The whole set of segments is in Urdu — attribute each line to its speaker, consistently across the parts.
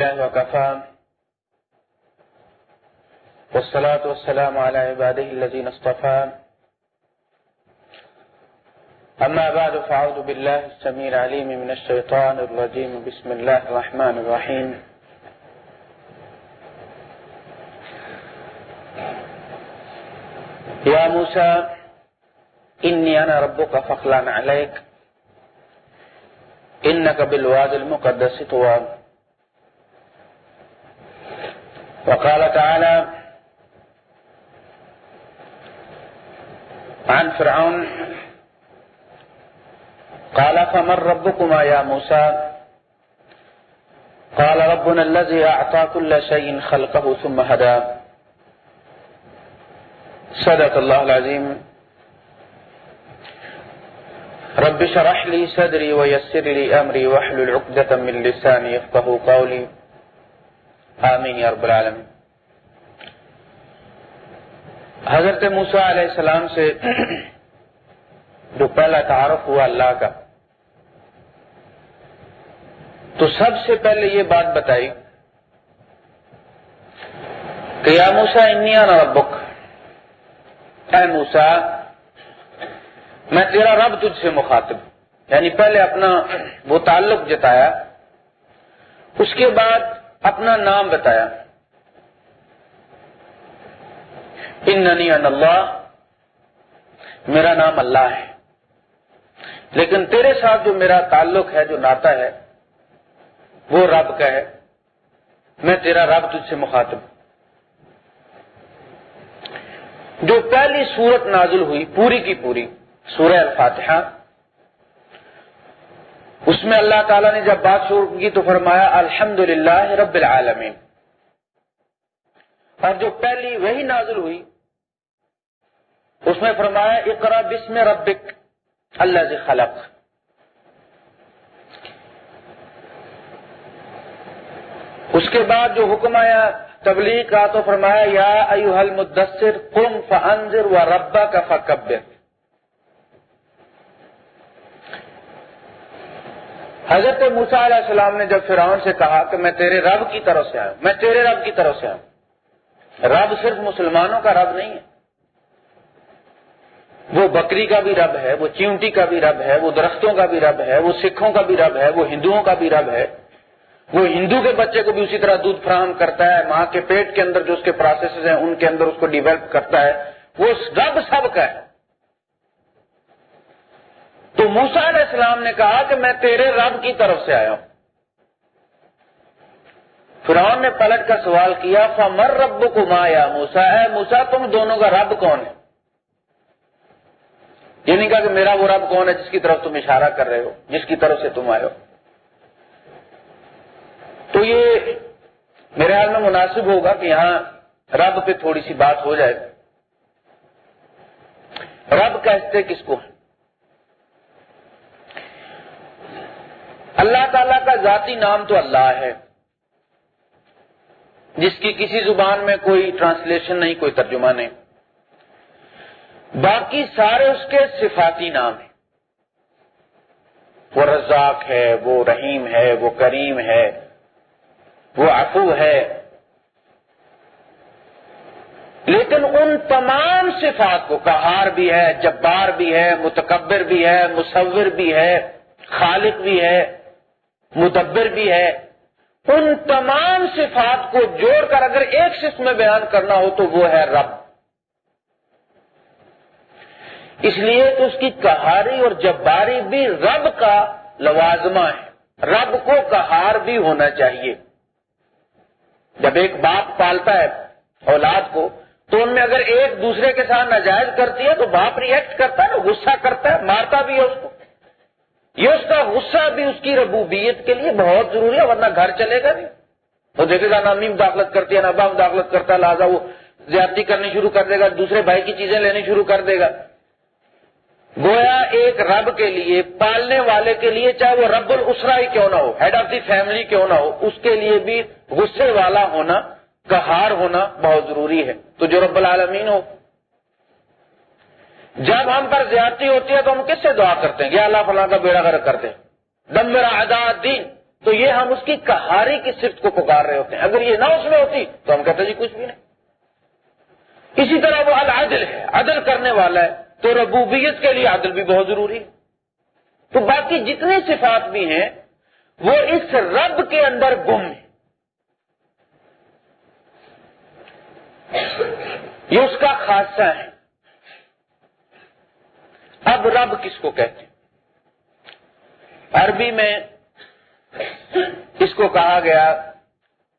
Speaker 1: الله وكفى والصلاة والسلام على عباده الذين اصطفى أما بعد، فأعوذ بالله السميع العليم من الشيطان الرجيم. بسم الله الرحمن الرحيم. يا موسى، إني أنا ربك فاخلع عليك. إنك بالواد المقدس طوى. وقال تعالى عن فرعون، قال فمن ربكما يا موسى؟ قال ربنا الذي أعطى كل شيء خلقه ثم هدى. صدق الله العظيم. رب شرح لي صدري ويسر لي أمري واحلل عقدة من لساني يفقه قولي. آمین یا رب العالمین۔ حضرت موسیٰ علیہ السلام سے جو پہلا تعارف ہوا اللہ کا، تو سب سے پہلے یہ بات بتائی کہ یا موسا انیا ربک۔ اے موسا میں تیرا رب تجھ سے مخاطب یعنی پہلے اپنا وہ تعلق جتایا، اس کے بعد اپنا نام بتایا۔ اننی ان اللہ، میرا نام اللہ ہے۔ لیکن تیرے ساتھ جو میرا تعلق ہے، جو ناتا ہے، وہ رب کا ہے۔ میں تیرا رب تجھ سے مخاطب۔ جو پہلی صورت نازل ہوئی، پوری کی پوری، سورہ الفاتحہ اس میں اللہ تعالیٰ نے جب بات شروع کی تو فرمایا الحمد رب العالمین۔ اور جو پہلی وہی نازل ہوئی، اس میں فرمایا اقرا بسم ربک، اللہ سے خلق۔ اس کے بعد جو حکم آیا، تبلیغ کا، تو فرمایا، یا ایوہ المدثر قم فانذر و ربا کا فکبر۔ حضرت موسا علیہ السلام نے جب فرعون سے کہا کہ میں تیرے رب کی طرف سے آیا میں تیرے رب کی طرف سے آیا رب صرف مسلمانوں کا رب نہیں ہے۔ وہ بکری کا بھی رب ہے، وہ چیونٹی کا بھی رب ہے، وہ درختوں کا بھی رب ہے، وہ سکھوں کا بھی رب ہے، وہ ہندوؤں کا بھی رب ہے۔ وہ ہندو کے بچے کو بھی اسی طرح دودھ فراہم کرتا ہے، ماں کے پیٹ کے اندر جو اس کے پروسیسز ہیں، ان کے اندر اس کو ڈیولپ کرتا ہے۔ وہ رب سب کا ہے۔ تو موسا علیہ السلام نے کہا کہ میں تیرے رب کی طرف سے آیا ہوں۔ فرعون نے پلٹ کر سوال کیا، فمر رب کو مایا موسا ہے موسا تم دونوں کا رب کون ہے؟ یہ نہیں کہا کہ میرا وہ رب کون ہے جس کی طرف تم اشارہ کر رہے ہو، جس کی طرف سے تم آئے ہو۔ تو یہ میرے حال میں مناسب ہوگا کہ یہاں رب پہ تھوڑی سی بات ہو جائے۔ رب کہتے کس کو؟ ہے اللہ تعالی کا ذاتی نام تو اللہ ہے۔ جس کی کسی زبان میں کوئی ٹرانسلیشن نہیں، کوئی ترجمہ نہیں۔ باقی سارے اس کے صفاتی نام ہیں۔ وہ رزاق ہے، وہ رحیم ہے، وہ کریم ہے، وہ عفو ہے۔ لیکن ان تمام صفات کو کہار بھی ہے، جبار بھی ہے، متکبر بھی ہے، مصور بھی ہے، خالق بھی ہے۔ مدبر بھی ہے، ان تمام صفات کو جوڑ کر اگر ایک صف میں بیان کرنا ہو تو وہ ہے رب۔ اس لیے تو اس کی کہاری اور جباری بھی رب کا لوازمہ ہے۔ رب کو کہار بھی ہونا چاہیے۔ جب ایک باپ پالتا ہے اولاد کو، تو ان میں اگر ایک دوسرے کے ساتھ ناجائز کرتی ہے تو باپ ریئیکٹ کرتا ہے، غصہ کرتا ہے، مارتا بھی ہے اس کو۔ یہ اس کا غصہ بھی اس کی ربوبیت کے لیے بہت ضروری ہے، ورنہ گھر چلے گا نہیں۔ وہ دیکھے گا نامیم داخلت کرتی ہے نبام داخلت کرتا ہے لہٰذا وہ زیادتی کرنی شروع کر دے گا، دوسرے بھائی کی چیزیں لینی شروع کر دے گا۔ گویا ایک رب کے لیے، پالنے والے کے لیے، چاہے وہ رب الاسرا ہی کیوں نہ ہو ہیڈ آف دی فیملی کیوں نہ ہو، اس کے لیے بھی غصے والا ہونا، کہار ہونا بہت ضروری ہے۔ تو جو رب العالمین ہو جب ہم پر زیادتی ہوتی ہے تو ہم کس سے دعا کرتے ہیں؟ یا اللہ فلاں کا بیڑا گر کرتے دم میرا ادا دین۔ تو یہ ہم اس کی کہاری کی صرف کو پکار رہے ہوتے ہیں۔ اگر یہ نہ اس میں ہوتی تو ہم کہتے جی کچھ بھی نہیں۔ اسی طرح وہ العدل ہے۔ عدل کرنے والا ہے۔ تو ربوبیت کے لیے عدل بھی بہت ضروری ہے۔ تو باقی جتنی صفات بھی ہیں، وہ اس رب کے اندر گم ہے یہ اس کا خاصہ ہے۔ اب رب کس کو کہتے ہیں؟ عربی میں اس کو کہا گیا،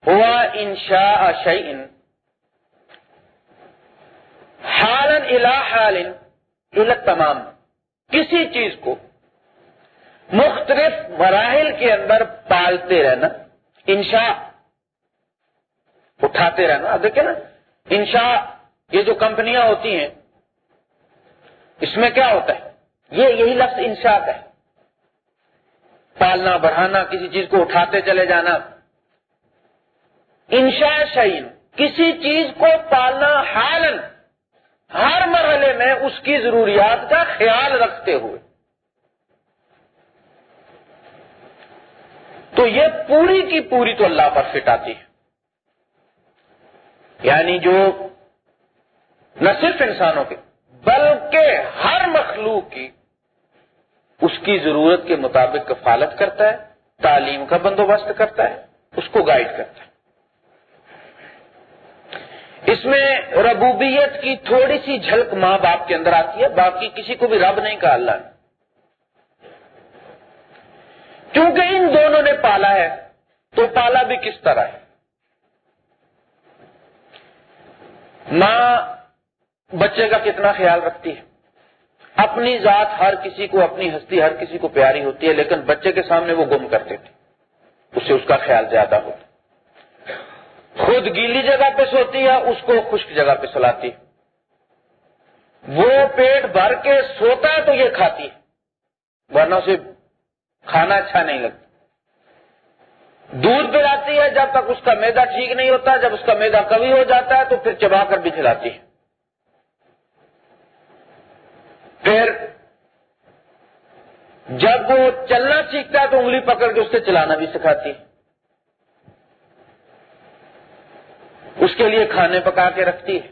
Speaker 1: ہوا انشا شعین حالن الا حالن الگ تمام. کسی چیز کو مختلف مراحل کے اندر پالتے رہنا انشا اٹھاتے رہنا۔ اب دیکھیں نا انشا یہ جو کمپنیاں ہوتی ہیں اس میں کیا ہوتا ہے؟ یہ یہی لفظ انشا کا ہے۔ پالنا، بڑھانا، کسی چیز کو اٹھاتے چلے جانا۔ انشا شعین کسی چیز کو پالنا حالن ہر مرحلے میں اس کی ضروریات کا خیال رکھتے ہوئے۔ تو یہ پوری کی پوری تو اللہ پر فٹ آتی ہے۔ یعنی جو نہ صرف انسانوں کے بلکہ ہر مخلوق کی اس کی ضرورت کے مطابق کفالت کرتا ہے، تعلیم کا بندوبست کرتا ہے، اس کو گائیڈ کرتا ہے۔ اس میں ربوبیت کی تھوڑی سی جھلک ماں باپ کے اندر آتی ہے، باقی کسی کو بھی رب نہیں کہا اللہ نے۔ کیونکہ ان دونوں نے پالا ہے، تو پالا بھی کس طرح ہے؟ ماں بچے کا کتنا خیال رکھتی ہے؟ اپنی ذات ہر کسی کو، اپنی ہستی ہر کسی کو پیاری ہوتی ہے، لیکن بچے کے سامنے وہ گم کرتے تھے اسے اس کا خیال زیادہ ہوتا خود گیلی جگہ پہ سوتی ہے، اس کو خشک جگہ پہ سلاتی وہ پیٹ بھر کے سوتا ہے تو یہ کھاتی ہے۔ ورنہ اسے کھانا اچھا نہیں لگتا۔ دودھ پلاتی ہے، جب تک اس کا میدا ٹھیک نہیں ہوتا، جب اس کا میدا کبھی ہو جاتا ہے تو پھر چبا کر بھی کھلاتی ہے۔ پھر جب وہ چلنا سیکھتا ہے تو انگلی پکڑ کے اس سے چلانا بھی سکھاتی ہے۔ اس کے لیے کھانے پکا کے رکھتی ہے۔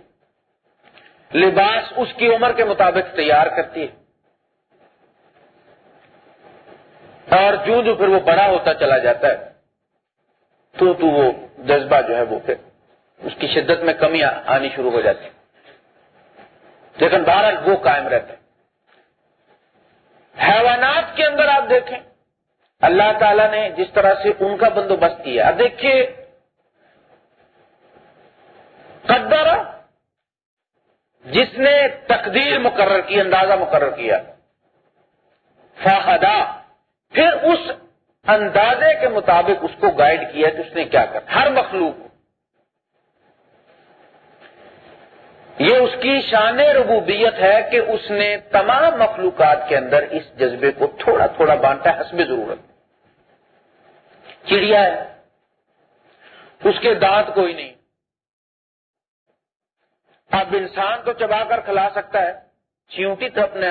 Speaker 1: لباس اس کی عمر کے مطابق تیار کرتی ہے۔ اور جو جو پھر وہ بڑا ہوتا چلا جاتا ہے، تو تو وہ جذبہ جو ہے وہ پھر اس کی شدت میں کمی آنی شروع ہو جاتی لیکن بہرحال وہ قائم رہتا ہے۔ حیوانات کے اندر آپ دیکھیں، اللہ تعالی نے جس طرح سے ان کا بندوبست کیا، اب دیکھیے قدر جس نے تقدیر مقرر کی، اندازہ مقرر کیا فاہدا پھر اس اندازے کے مطابق اس کو گائیڈ کیا کہ اس نے کیا کر، ہر مخلوق یہ اس کی شان ربوبیت ہے کہ اس نے تمام مخلوقات کے اندر اس جذبے کو تھوڑا تھوڑا بانٹا ہے، حسب ضرورت۔ چڑیا ہے۔ اس کے دانت کوئی نہیں۔ اب انسان تو چبا کر کھلا سکتا ہے۔ چیونٹی تو اپنے،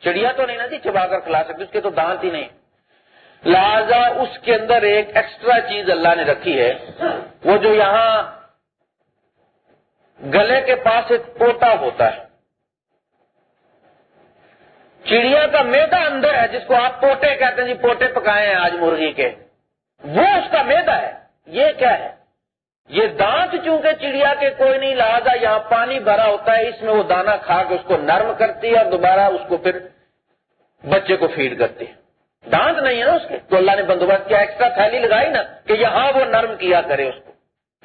Speaker 1: چڑیا تو نہیں نا جی چبا کر کھلا سکتی اس کے تو دانت ہی نہیں۔ لہذا اس کے اندر ایک ایکسٹرا چیز اللہ نے رکھی ہے۔ وہ جو یہاں گلے کے پاس ایک پوٹا ہوتا ہے۔ چڑیا کا میدا اندر ہے، جس کو آپ پوٹے کہتے ہیں جی پوٹے پکائے ہیں آج مرغی کے۔ وہ اس کا میدا ہے۔ یہ کیا ہے؟ یہ دانت چونکہ چڑیا کے کوئی نہیں، لہذا یہاں پانی بھرا ہوتا ہے۔ اس میں وہ دانا کھا کے اس کو نرم کرتی ہے اور دوبارہ اس کو پھر بچے کو فیڈ کرتی ہے۔ دانت نہیں ہے نا اس کے۔ تو اللہ نے بندوبست کیا، ایکسٹرا تھیلی لگائی نا کہ یہاں وہ نرم کیا کرے اس کو۔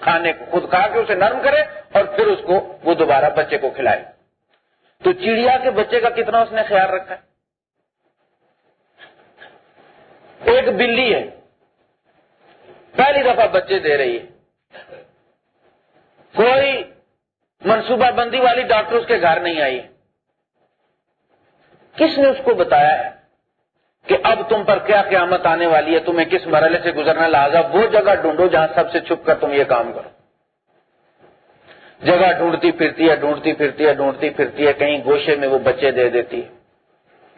Speaker 1: کھانے کو خود کھا کے اسے نرم کرے اور پھر اس کو وہ دوبارہ بچے کو کھلائے۔ تو چڑیا کے بچے کا کتنا اس نے خیال رکھا ہے؟ ایک بلی ہے۔ پہلی دفعہ بچے دے رہی ہے۔ کوئی منصوبہ بندی والی ڈاکٹر اس کے گھر نہیں آئی۔ کس نے اس کو بتایا ہے؟ کہ اب تم پر کیا قیامت آنے والی ہے؟ تمہیں کس مرحلے سے گزرنا لہٰذا وہ جگہ ڈھونڈو جہاں سب سے چھپ کر تم یہ کام کرو۔ جگہ ڈھونڈتی پھرتی ہے، ڈھونڈتی پھرتی ہے، ڈھونڈتی پھرتی ہے، کہیں گوشے میں وہ بچے دے دیتی ہے۔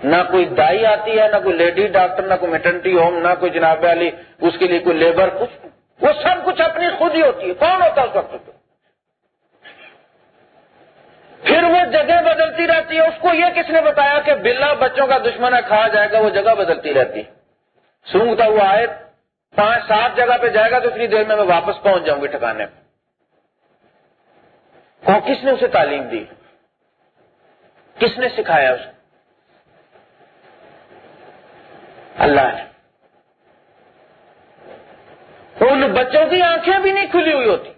Speaker 1: نہ کوئی دائی آتی ہے، نہ کوئی لیڈی ڈاکٹر، نہ کوئی میٹرنٹی ہوم، نہ کوئی جناب علی، اس کے لیے کوئی لیبر، کچھ وہ سب کچھ اپنی خود ہی ہوتی ہے۔ کون ہوتا ہے اس وقت؟ پھر وہ جگہ بدلتی رہتی ہے۔ اس کو یہ کس نے بتایا کہ بلا بچوں کا دشمن ہے، کھا جائے گا، وہ جگہ بدلتی رہتی۔ ہے سونگتا ہوا آئے پانچ، سات جگہ پہ جائے گا تو اتنی دیر میں میں واپس پہنچ جاؤں گی ٹھکانے پہ۔ کس نے اسے تعلیم دی؟ کس نے سکھایا اسے اللہ نے۔ ان بچوں کی آنکھیں بھی نہیں کھلی ہوئی ہوتی۔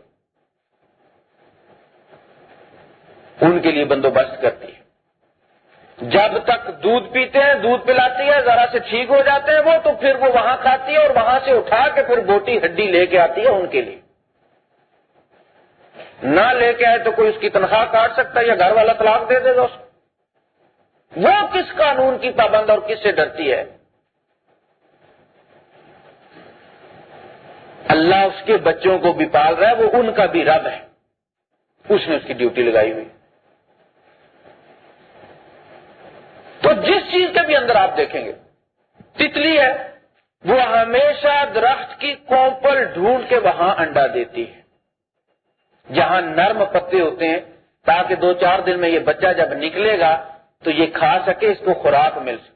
Speaker 1: ان کے لیے بندوبست کرتی ہے۔ جب تک دودھ پیتے ہیں، دودھ پلاتی ہے، ذرا سے ٹھیک ہو جاتے ہیں وہ، تو پھر وہ وہاں کھاتی ہے اور وہاں سے اٹھا کے پھر بوٹی ہڈی لے کے آتی ہے ان کے لیے۔ نہ لے کے آئے تو کوئی اس کی تنخواہ کاٹ سکتا ہے یا گھر والا طلاق دے دے گا اس کو۔ وہ کس قانون کی پابند اور کس سے ڈرتی ہے؟ اللہ اس کے بچوں کو بھی پال رہا ہے، وہ ان کا بھی رب ہے۔ اس نے اس کی ڈیوٹی لگائی ہوئی۔ تو جس چیز کے بھی اندر آپ دیکھیں گے، تتلی ہے، وہ ہمیشہ درخت کی کومپل ڈھونڈ کے وہاں انڈا دیتی ہے۔ جہاں نرم پتے ہوتے ہیں، تاکہ دو چار دن میں یہ بچہ جب نکلے گا، تو یہ کھا سکے، اس کو خوراک مل سکے۔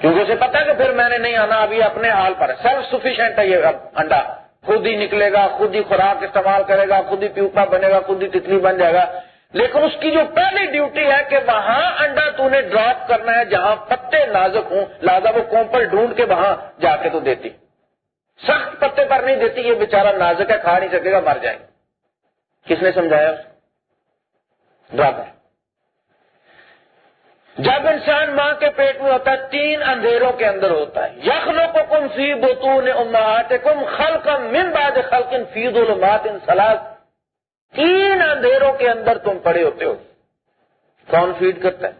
Speaker 1: کیونکہ اسے پتا کہ پھر میں نے نہیں آنا، ابھی اپنے حال پر سیلف سفیشینٹ ہے یہ انڈا۔ خود ہی نکلے گا، خود ہی خوراک استعمال کرے گا، خود ہی پیوپا بنے گا، خود ہی تتلی بن جائے گا۔ لیکن اس کی جو پہلی ڈیوٹی ہے کہ وہاں انڈا تو نے ڈراپ کرنا ہے، جہاں پتے نازک ہوں، لہٰذا وہ کومپل ڈھونڈ کے وہاں جا کے تو دیتی۔ سخت پتے پر نہیں دیتی، یہ بیچارہ نازک ہے، کھا نہیں سکے گا، مر جائے کس نے سمجھایا؟ ڈراپ ہے۔ جب انسان ماں کے پیٹ میں ہوتا ہے، تین اندھیروں کے اندر ہوتا ہے۔ یخلو کو کم فی بتون امات کم خل کم من باد خلقن فیض المات ان سلاد۔ تین اندھیروں کے اندر تم پڑے ہوتے ہو۔ کون فیڈ کرتا ہے؟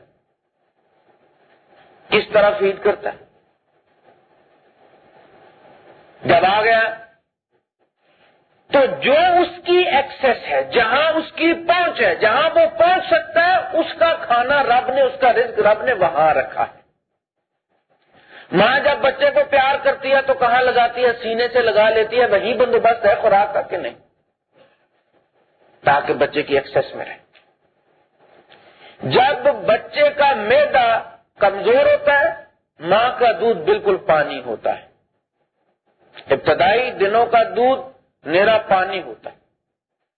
Speaker 1: کس طرح فیڈ کرتا ہے؟ جب آ گیا، تو جو اس کی ایکسس ہے، جہاں اس کی پہنچ ہے، جہاں وہ پہنچ سکتا ہے، اس کا کھانا رب نے، اس کا رزق رب نے وہاں رکھا ہے۔ ماں جب بچے کو پیار کرتی ہے، تو کہاں لگاتی ہے؟ سینے سے لگا لیتی ہے۔ وہی بندوبست ہے خوراک کا کہ نہیں؟ تاکہ بچے کی ایکسس میں رہے۔ جب بچے کا میدا کمزور ہوتا ہے، ماں کا دودھ بالکل پانی ہوتا ہے۔ ابتدائی دنوں کا دودھ میرا پانی ہوتا ہے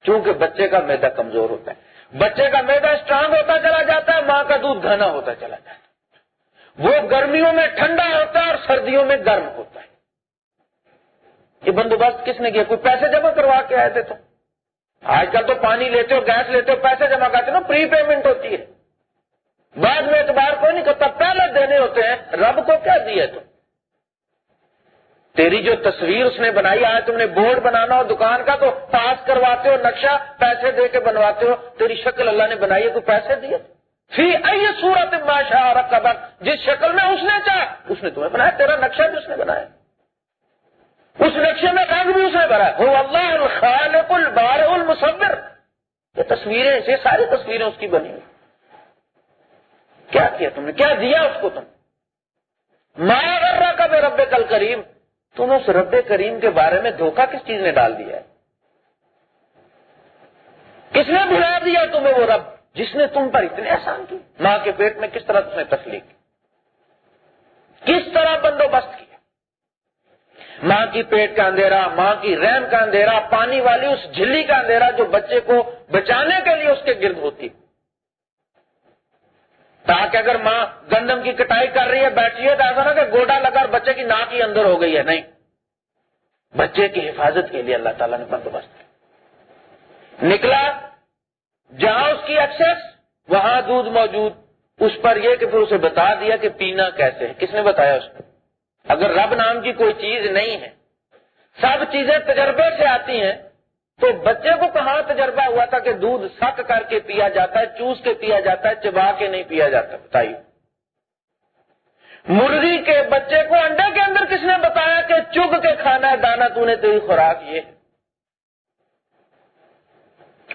Speaker 1: کیونکہ بچے کا میدا کمزور ہوتا ہے۔ بچے کا میدا اسٹرانگ ہوتا چلا جاتا ہے، ماں کا دودھ گھنا ہوتا چلا جاتا ہے۔ وہ گرمیوں میں ٹھنڈا ہوتا ہے اور سردیوں میں گرم ہوتا ہے۔ یہ بندوبست کس نے کیا؟ کوئی پیسے جمع کروا کے آئے تھے تو؟ آج کل تو پانی لیتے ہو، گیس لیتے ہو، پیسے جمع کرتے ہو پری پیمنٹ ہوتی ہے۔ بعد میں اعتبار کوئی نہیں کرتا، پہلے دینے ہوتے ہیں، رب کو کیا دیا تم؟ تیری جو تصویر اس نے بنائی، آج تم نے بورڈ بنانا ہو، دکان کا، تو پاس کرواتے ہو، نقشہ، پیسے دے کے بنواتے ہو، تیری شکل اللہ نے بنائی ہے، تو پیسے دیے۔ فی ائی سورت ماشا اور جس شکل میں اس نے چاہ اس نے تمہیں بنایا، تیرا نقشہ بھی اس نے بنایا۔ اس نقشے میں رنگ بھی اس نے بنایا وہ اللہ الخالق البار المصور۔ یہ تصویریں یہ ساری تصویریں اس کی بنی ہوئی۔ کیا کیا تم نے؟ کیا دیا اس کو تم؟ مایا غرہ کا بے رب کل کریم تم اس رب کریم کے بارے میں دھوکہ کس چیز نے ڈال دیا ہے؟ کس نے بلا دیا تمہیں وہ رب جس نے تم پر اتنے احسان کی ماں کے پیٹ میں کس طرح تم نے تسلی کی؟ کس طرح بندوبست ماں کی پیٹ کا اندھیرا، ماں کی رحم کا اندھیرا، پانی والی اس جھلی کا اندھیرا جو بچے کو بچانے کے لیے اس کے گرد ہوتی۔ تاکہ اگر ماں گندم کی کٹائی کر رہی ہے، بیٹھی ہے، تو ایسا نا کہ گوڈا لگا اور بچے کی ناک ہی اندر ہو گئی ہے، نہیں۔ بچے کی حفاظت کے لیے اللہ تعالیٰ نے بندوبست نکلا، جہاں اس کی ایکسس وہاں دودھ موجود۔ اس پر یہ کہ پھر اسے بتا دیا کہ پینا کیسے ہے۔ کس نے بتایا اس کو؟ اگر رب نام کی کوئی چیز نہیں ہے، سب چیزیں تجربے سے آتی ہیں، تو بچے کو کہاں تجربہ ہوا تھا کہ دودھ سک کر کے پیا جاتا ہے، چوس کے پیا جاتا ہے، چبا کے نہیں پیا جاتا؟ بتائیے۔ مرغی کے بچے کو انڈے کے اندر کس نے بتایا کہ چگ کے کھانا ہے، دانا تو نے تیری خوراک یہ؟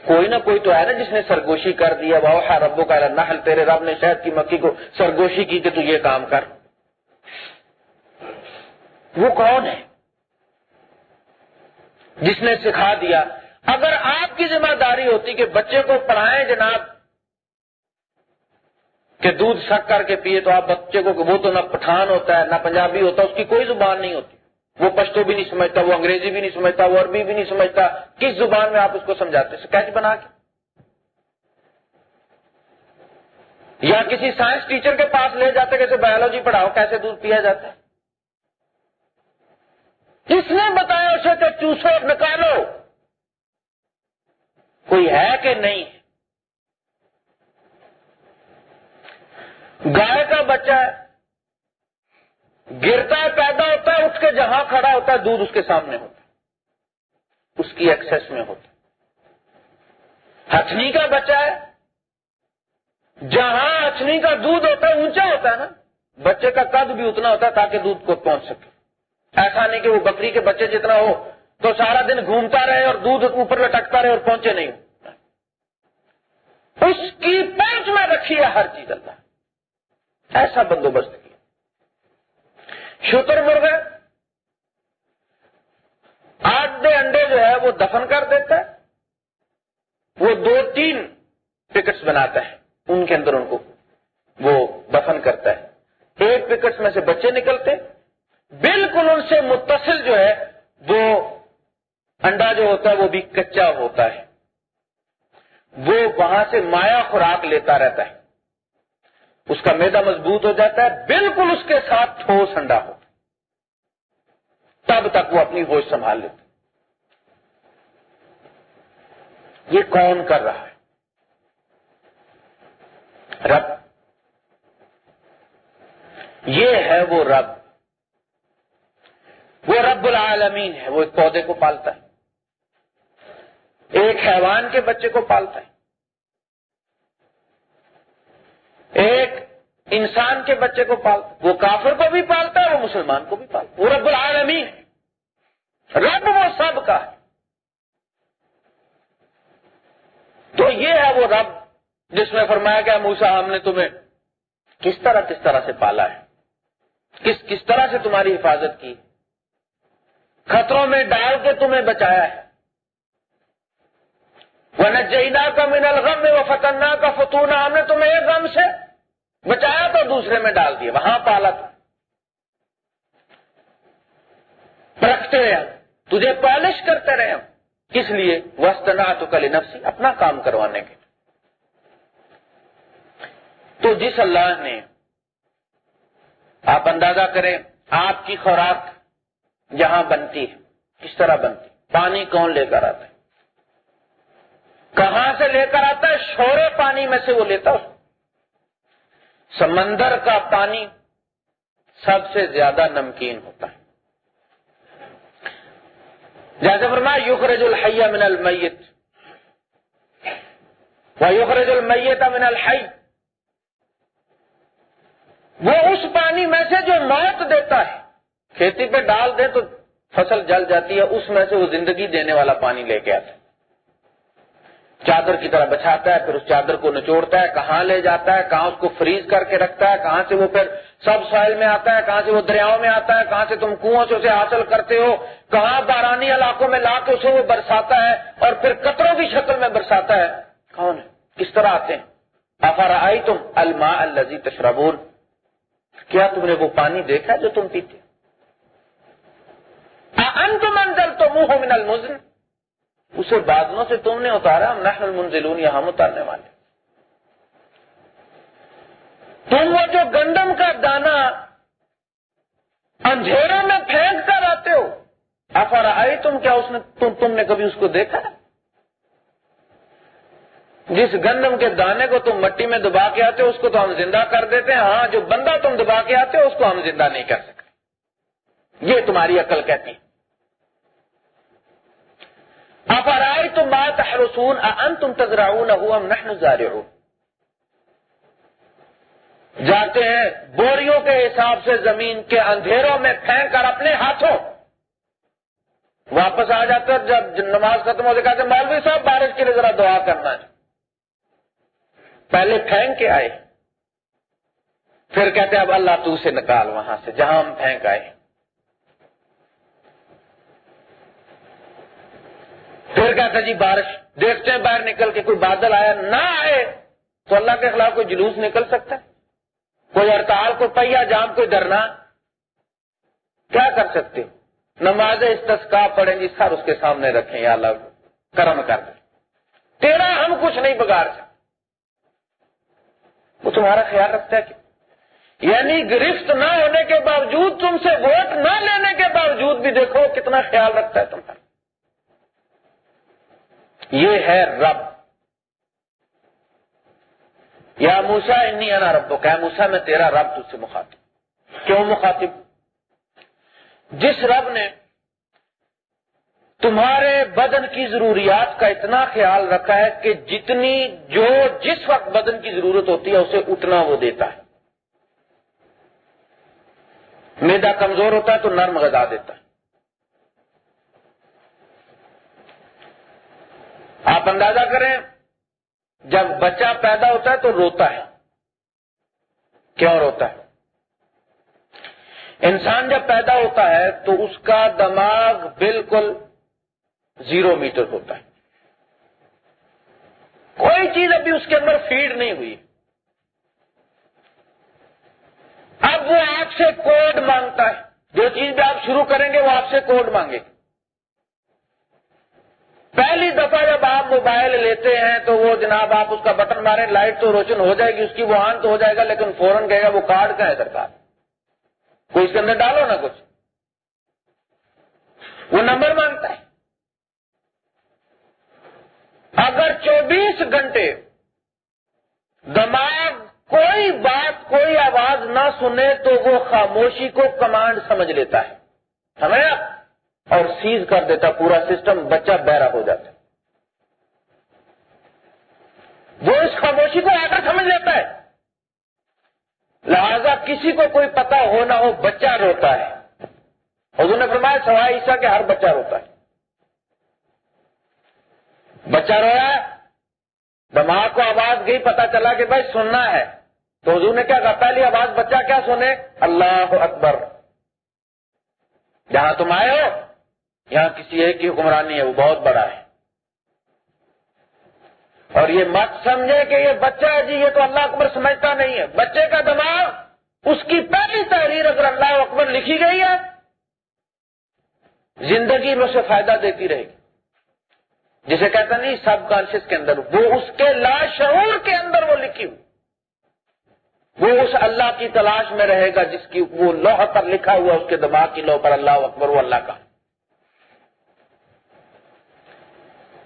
Speaker 1: کوئی نہ کوئی تو ہے نا جس نے سرگوشی کر دیا وہ ربو کا نحل تیرے رب نے شہد کی مکھی کو سرگوشی کی کہ تو یہ کام کر۔ وہ کون ہے؟ جس نے سکھا دیا۔ اگر آپ کی ذمہ داری ہوتی کہ بچے کو پڑھائیں جناب، کہ دودھ سک کر کے پیے تو آپ بچے کو، وہ تو نہ پٹھان ہوتا ہے، نہ پنجابی ہوتا ہے اس کی کوئی زبان نہیں ہوتی۔ وہ پشتو بھی نہیں سمجھتا، وہ انگریزی بھی نہیں سمجھتا، وہ عربی بھی نہیں سمجھتا۔ کس زبان میں آپ اس کو سمجھاتے؟ اسکیچ بنا کے۔ یا کسی سائنس ٹیچر کے پاس لے جاتے کیسے بایولوجی پڑھاؤ، کیسے دودھ پیا جاتا ہے؟ کس نے بتایا اسے کہ چوسو نکالو۔ کوئی ہے کہ نہیں؟ گائے کا بچہ ہے گرتا ہے، پیدا ہوتا ہے، اٹھ کے جہاں کھڑا ہوتا ہے، دودھ اس کے سامنے ہوتا ہے۔ اس کی ایکسس میں ہوتا ہے۔ ہتھنی کا بچہ ہے۔ جہاں ہتھنی کا دودھ ہوتا ہے، اونچا ہوتا ہے نا۔ بچے کا قد بھی اتنا ہوتا ہے تاکہ دودھ کو پہنچ سکے۔ ایسا نہیں کہ وہ بکری کے بچے جتنا ہو، تو سارا دن گھومتا رہے اور دودھ اوپر لٹکتا رہے اور پہنچے نہیں۔ اس کی پہنچ میں رکھی ہے ہر چیز اللہ۔ ایسا بندوبست کیا۔ شتر مرغے آٹھ انڈے جو ہے وہ دفن کر دیتا ہے۔ وہ دو تین پکٹس بناتا ہے، ان کے اندر ان کو وہ دفن کرتا ہے۔ ایک پکٹس میں سے بچے نکلتے بالکل ان سے متصل جو ہے، وہ انڈا جو ہوتا ہے، وہ بھی کچا ہوتا ہے۔ وہ وہاں سے مایا خوراک لیتا رہتا ہے۔ اس کا میدا مضبوط ہو جاتا ہے، بالکل اس کے ساتھ ٹھوس انڈا ہو۔ تب تک وہ اپنی ہوش سنبھال لیتا یہ کون کر رہا ہے؟ رب۔ یہ ہے وہ رب۔ وہ رب العالمین ہے، وہ ایک پودے کو پالتا ہے۔ ایک حیوان کے بچے کو پالتا ہے۔ ایک انسان کے بچے کو پالتا ہے وہ کافر کو بھی پالتا ہے، وہ مسلمان کو بھی پالتا ہے۔ وہ رب العالمین ہے۔ رب وہ سب کا ہے۔ تو یہ ہے وہ رب جس میں فرمایا گیا موسا ہم نے تمہیں کس طرح کس طرح سے پالا ہے؟ کس کس طرح سے تمہاری حفاظت کی؟ خطروں میں ڈال کے تمہیں بچایا ہے۔ وہ نجینا کا من الغم میں وہ کا فتونا۔ ہم نے تمہیں ایک غم سے بچایا تو دوسرے میں ڈال دیا۔ وہاں پالا تھا۔ رکھتے رہے ہم۔ تجھے پالش کرتے رہے ہم۔ کس لیے؟ وسطنا تو کل نفسی اپنا کام کروانے کے تو جس اللہ نے آپ اندازہ کریں، آپ کی خوراک جہاں بنتی ہے، کس طرح بنتی پانی کون لے کر آتا ہے؟ کہاں سے لے کر آتا ہے؟ شورے پانی میں سے وہ لیتا اس سمندر کا پانی سب سے زیادہ نمکین ہوتا ہے۔ جیسے فرما یخرج الحیہ من المیت۔ وہ یخرج المیت من الحی۔ وہ اس پانی میں سے جو موت دیتا ہے۔ کھیتی پہ ڈال دے تو فصل جل جاتی ہے، اس میں سے وہ زندگی دینے والا پانی لے کے آتا ہے۔ چادر کی طرح بچھاتا ہے، پھر اس چادر کو نچوڑتا ہے، کہاں لے جاتا ہے، کہاں اس کو فریز کر کے رکھتا ہے، کہاں سے وہ پھر سب سوائل میں آتا ہے، کہاں سے وہ دریاؤں میں آتا ہے، کہاں سے تم کنو سے اسے حاصل کرتے ہو، کہاں بارانی علاقوں میں لا کے اسے وہ برساتا ہے اور پھر قطروں کی شکل میں برساتا ہے۔ کون؟ ہے کس طرح آتے ہیں؟ افارا آئی تم الما الزی تشربون۔ کیا تم نے وہ پانی دیکھا جو تم پیتے انت منزل تو منہ من المزن۔ اسے بادلوں سے تم نے اتارا ہم نحن المنزلون یا ہم اتارنے والے۔ تم وہ جو گندم کا دانا اندھیرے میں پھینک کر آتے ہو افر آئی تم کیا اس نے تم, تم نے کبھی اس کو دیکھا؟ جس گندم کے دانے کو تم مٹی میں دبا کے آتے ہو اس کو تو ہم زندہ کر دیتے ہیں۔ ہاں جو بندہ تم دبا کے آتے ہو اس کو ہم زندہ نہیں کر سکتے۔ یہ تمہاری عقل کہتی ہے۔ افرائے تم بات رسون ان تم تذراؤن ہم نحن زارعون جاتے ہیں، بوریوں کے حساب سے زمین کے اندھیروں میں پھینک کر اپنے ہاتھوں واپس آ جاتے اور جب نماز ختم ہوتے کہتے مولوی صاحب بارش کے لیے ذرا دعا کرنا ہے۔ پہلے پھینک کے آئے، پھر کہتے اب اللہ تو سے نکال وہاں سے، جہاں ہم پھینک آئے۔ پھر کہتا جی بارش، دیکھتے ہیں باہر نکل کے کوئی بادل آیا، نہ آئے، تو اللہ کے خلاف کوئی جلوس نکل سکتا ہے؟ کوئی ہڑتال، کوئی پہیا جام، کوئی ڈرنا کیا کر سکتے ہو؟ نماز استسکا پڑھیں گی سر اس کے سامنے رکھیں، یا اللہ کرم کر دیں تیرا ہم کچھ نہیں بگاڑ سکتے۔ وہ تمہارا خیال رکھتا ہے کہ؟ یعنی گرفت نہ ہونے کے باوجود، تم سے ووٹ نہ لینے کے باوجود بھی دیکھو کتنا خیال رکھتا ہے تمہارا یہ ہے رب۔ یا موسا انی انا رب کہ موسا میں تیرا رب تجھ سے مخاطب۔ کیوں مخاطب؟ جس رب نے تمہارے بدن کی ضروریات کا اتنا خیال رکھا ہے کہ جتنی جو جس وقت بدن کی ضرورت ہوتی ہے اسے اتنا وہ دیتا ہے۔ میدا کمزور ہوتا ہے تو نرم غذا دیتا ہے۔ آپ اندازہ کریں، جب بچہ پیدا ہوتا ہے تو روتا ہے۔ کیوں روتا ہے؟ انسان جب پیدا ہوتا ہے تو اس کا دماغ بالکل زیرو میٹر ہوتا ہے۔ کوئی چیز ابھی اس کے اندر فیڈ نہیں ہوئی۔ اب وہ آپ سے کوڈ مانگتا ہے۔ جو چیز بھی آپ شروع کریں گے وہ آپ سے کوڈ مانگے۔ گا پہلی دفعہ جب آپ موبائل لیتے ہیں تو وہ جناب آپ اس کا بٹن ماریں، لائٹ تو روشن ہو جائے گی، اس کی وہ آن تو ہو جائے گا، لیکن فوراً کہے گا وہ کارڈ کا ہے سرکار۔ کوئی اس کے اندر ڈالو نا کچھ۔ وہ نمبر مانگتا ہے۔ اگر چوبیس گھنٹے دماغ کوئی بات، کوئی آواز نہ سنے تو وہ خاموشی کو کمانڈ سمجھ لیتا ہے۔ سمجھا؟ اور سیز کر دیتا، پورا سسٹم بچہ بہرا ہو جاتا۔ وہ اس خاموشی کو آ کر سمجھ لیتا ہے، لہذا کسی کو کوئی پتا ہو نہ ہو بچہ روتا ہے۔ حضور نے فرمایا، سوائے عیسا کہ ہر بچہ روتا ہے۔ بچہ رویا، دماغ کو آواز گئی پتا چلا کہ بھائی سننا ہے۔ تو حضور نے کیا کہا، پہلی آواز بچہ کیا سنے؟ اللہ اکبر۔ جہاں تم آئے ہو یہاں کسی ایک کی حکمرانی ہے، وہ بہت بڑا ہے۔ اور یہ مت سمجھے کہ یہ بچہ ہے جی یہ تو اللہ اکبر سمجھتا نہیں ہے۔ بچے کا دماغ، اس کی پہلی تحریر اگر اللہ اکبر لکھی گئی ہے، زندگی میں اسے فائدہ دیتی رہے گی۔ جسے کہتا نہیں، سب کانشیس کے اندر۔ وہ اس کے لاشعور کے اندر وہ لکھی ہوئی۔ وہ اس اللہ کی تلاش میں رہے گا، جس کی وہ لوہ پر لکھا ہوا اس کے دماغ کی لوہ پر اللہ اکبر، وہ اللہ کا۔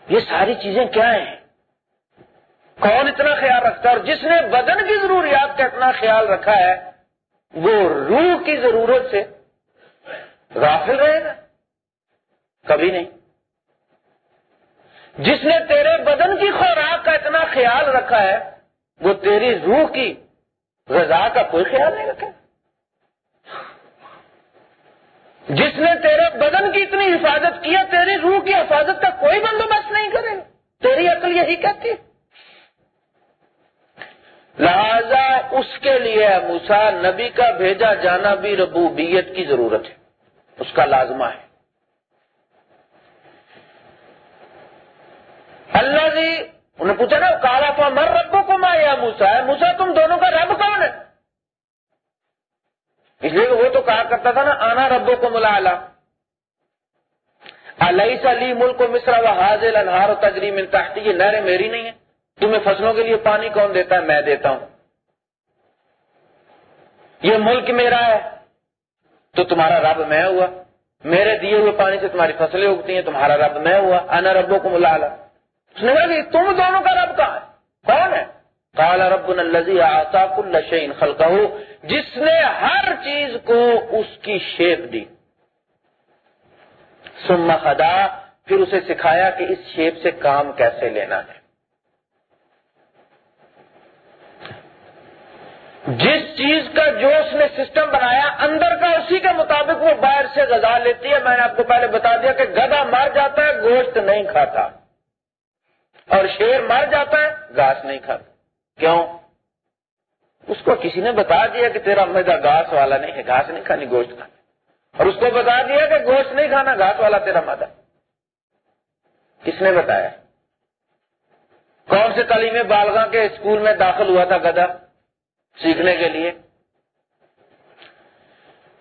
Speaker 1: یہ ساری چیزیں کیا ہیں؟ کون اتنا خیال رکھتا ہے؟ اور جس نے بدن کی ضروریات کا اتنا خیال رکھا ہے، وہ روح کی ضرورت سے غافل رہے گا؟ کبھی نہیں۔ جس نے تیرے بدن کی خوراک کا اتنا خیال رکھا ہے، وہ تیری روح کی غذا کا کوئی خیال نہیں رکھا جس نے تیرے بدن کی اتنی حفاظت کیا تیری روح کی حفاظت کا کوئی بندوبست نہیں کرے۔ تیری عقل یہی کہتی ہے۔ لہذا اس کے لیے موسا نبی کا بھیجا جانا بھی ربوبیت کی ضرورت ہے۔ اس کا لازمہ ہے۔ اللہ جی انہوں نے پوچھا نا کالا پا مر ربو کو ماں یا موسا ہے موسا تم دونوں کا رب کون ہے؟ اس لیے وہ تو کہا کرتا تھا نا، آنا ربوں کو ملا علیہ سلی ملک و مصرا و حاضل انہار و تجریم تحتی، یہ نہریں میری نہیں ہے تمہیں فصلوں کے لیے پانی کون دیتا ہے؟ میں دیتا ہوں۔ یہ ملک میرا ہے۔ تو تمہارا رب میں ہوا۔ میرے دیے ہوئے پانی سے تمہاری فصلیں اگتی ہیں، تمہارا رب میں ہوا۔ انا ربوں کو ملا اس نے کہا کہ تم دونوں کا رب کہاں ہے؟ کون ہے؟ کالا رب الزی آتا کل شعین خلقہ جس نے ہر چیز کو اس کی شیپ دی۔ سما خدا، پھر اسے سکھایا کہ اس شیپ سے کام کیسے لینا ہے۔ جس چیز کا جو اس نے سسٹم بنایا، اندر کا اسی کے مطابق وہ باہر سے غذا لیتی ہے۔ میں نے آپ کو پہلے بتا دیا کہ گدا مر جاتا ہے، گوشت نہیں کھاتا۔ اور شیر مر جاتا ہے گھاس نہیں کھاتا۔ کیوں؟ اس کو کسی نے بتا دیا کہ تیرا میدا گھاس والا نہیں ہے، گھاس نہیں کھانی، گوشت کھانا اور اس کو بتا دیا کہ گوشت نہیں کھانا، گھاس والا تیرا مادہ کس نے بتایا؟ کون سے تعلیم بالغاں کے اسکول میں داخل ہوا تھا گدا سیکھنے کے لیے؟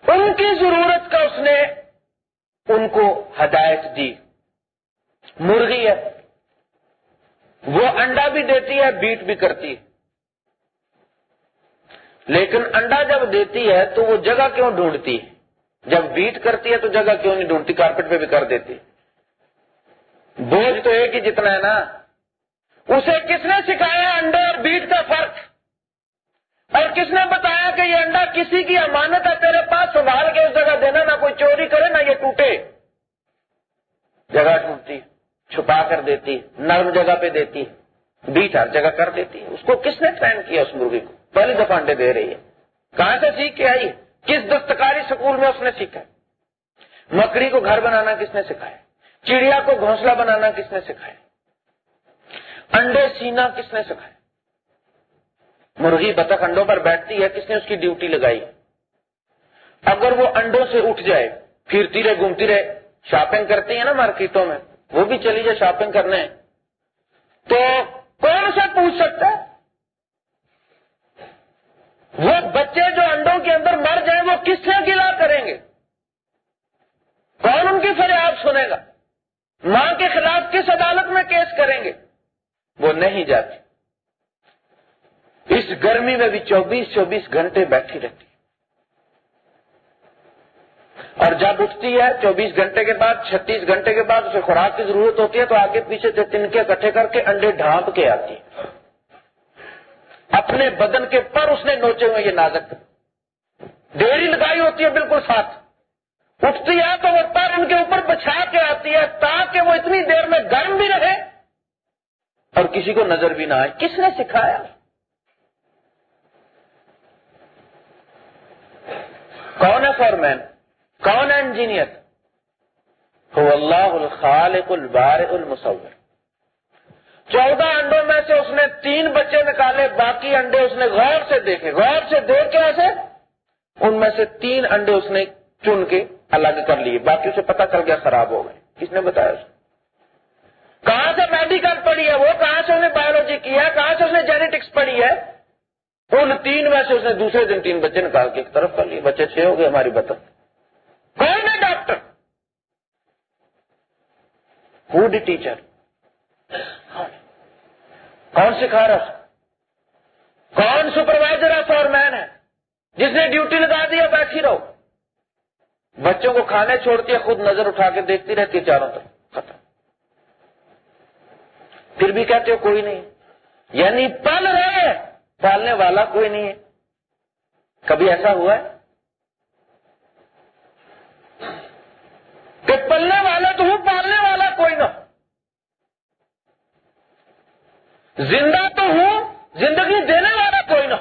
Speaker 1: ان کی ضرورت کا اس نے ان کو ہدایت دی۔ مرغی ہے۔ وہ انڈا بھی دیتی ہے، بیٹ بھی کرتی ہے۔ لیکن انڈا جب دیتی ہے تو وہ جگہ کیوں ڈھونڈتی؟ ہے جب بیٹ کرتی ہے تو جگہ کیوں نہیں ڈھونڈتی؟ کارپیٹ پہ بھی کر دیتی۔ بوجھ تو ایک ہی جتنا ہے نا۔ اسے کس نے سکھایا انڈے اور بیٹ کا فرق؟ اور کس نے بتایا کہ یہ انڈا کسی کی امانت ہے؟ تیرے پاس سنبھال کے اس جگہ دینا، نہ کوئی چوری کرے، نہ یہ ٹوٹے۔ جگہ ٹوٹتی چھپا کر دیتی، نرم جگہ پہ دیتی بیچ ہر جگہ کر دیتی۔ اس کو کس نے ٹرین کیا اس مرغی کو؟ پہلی دفعہ انڈے دے رہی ہے۔ کہاں سے سیکھ کے آئی؟ کس دستکاری سکول میں اس نے سیکھا؟ مکڑی کو گھر بنانا کس نے سکھایا؟ چڑیا کو گھونسلہ بنانا کس نے سکھایا؟ انڈے سینا کس نے سکھایا؟ مرغی بطخ انڈوں پر بیٹھتی ہے، کس نے اس کی ڈیوٹی لگائی؟ اگر وہ انڈوں سے اٹھ جائے، پھرتی رہے، گھومتی رہے، شاپنگ کرتی ہے نا مارکیٹوں میں، وہ بھی چلی جائے شاپنگ کرنے۔ تو کون سا پوچھ سکتا ہے؟ وہ بچے جو انڈوں کے اندر مر جائیں وہ کس سے گلا کریں گے؟ کون ان کی فریاد سنے گا؟ ماں کے خلاف کس عدالت میں کیس کریں گے؟ وہ نہیں جاتی۔ اس گرمی میں بھی چوبیس چوبیس گھنٹے بیٹھی رہتی۔ اور جب اٹھتی ہے، چوبیس گھنٹے کے بعد، چھتیس گھنٹے کے بعد، اسے خوراک کی ضرورت ہوتی ہے تو آگے پیچھے سے تنکے اکٹھے کر کے انڈے ڈھانپ کے آتی ہے۔ اپنے بدن کے پر اس نے نوچے ہوئے یہ نازک ڈیری لگائی ہوتی ہے بالکل ساتھ۔ اٹھتی ہے تو وہ پر ان کے اوپر بچھا کے آتی ہے تاکہ وہ اتنی دیر میں گرم بھی رہے اور کسی کو نظر بھی نہ آئے۔ کس نے سکھایا؟ کون ہے فورمین؟ کون ہے انجینئر؟ تو اللہ الخالق البار المصور۔ چودہ انڈوں میں سے اس نے تین بچے نکالے، باقی انڈے اس نے غور سے دیکھے۔ غور سے دیکھ کے ایسے ان میں سے تین انڈے اس نے چن کے الگ کر لیے، باقی اسے پتا چل گیا خراب ہو گئے۔ کس نے بتایا اسے کہاں سے میڈیکل پڑھی ہے وہ؟ کہاں سے اس نے بایولوجی کی ہے؟ کہاں سے اس نے جینیٹکس پڑھی ہے؟ ان تین میں سے اس نے دوسرے دن تین بچے نکال کے ایک طرف کر لیے۔ بچے چھ ہو گئے ہماری بطخ کون ہے ڈاکٹر فوڈ ٹیچر کون سکھا رہا کون سپروائزر ہے فور مین ہے؟ جس نے ڈیوٹی لگا دیا بیٹھی رہو۔ بچوں کو کھانے چھوڑتی ہے، خود نظر اٹھا کے دیکھتی رہتی ہے چاروں طرف۔ ختم۔ پھر بھی کہتے ہو کوئی نہیں۔ یعنی پل رہے، پالنے والا کوئی نہیں ہے۔ کبھی ایسا ہوا ہے کہ پلنے والا تو ہوں پالنے والا کوئی نہ زندہ تو ہوں، زندگی دینے والا کوئی نہ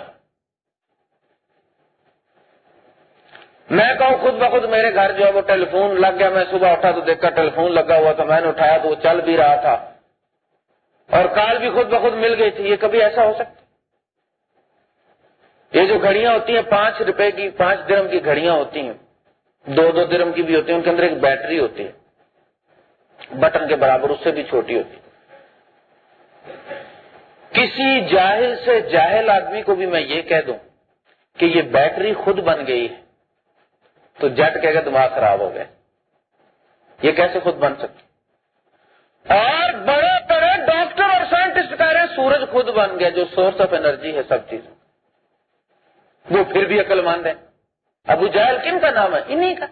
Speaker 1: میں کہوں، خود بخود میرے گھر جو ہے وہ ٹیلی فون لگ گیا۔ میں صبح اٹھا تو دیکھ کر ٹیلی فون لگا ہوا تھا، میں نے اٹھایا تو وہ چل بھی رہا تھا۔ اور کال بھی خود بخود مل گئی تھی۔ یہ کبھی ایسا ہو سکتا یہ جو گھڑیاں ہوتی ہیں، پانچ روپے کی، پانچ درم کی گھڑیاں ہوتی ہیں۔ دو دو درم کی بھی ہوتی ہیں، ان کے اندر ایک بیٹری ہوتی ہے۔ بٹن کے برابر اس سے بھی چھوٹی ہوتی ہے۔ کسی جاہل سے جاہل آدمی کو بھی میں یہ کہہ دوں کہ یہ بیٹری خود بن گئی ہے، تو جٹ کہے گا دماغ خراب ہو گیا۔ یہ کیسے خود بن سکتی؟ اور بڑے بڑے ڈاکٹر اور سائنٹسٹ کہہ رہے ہیں، سورج خود بن گیا، جو سورس آف انرجی ہے سب چیزوں۔ وہ پھر بھی عقل مند ہے ابو جہل کن کا نام ہے؟ انہی کا۔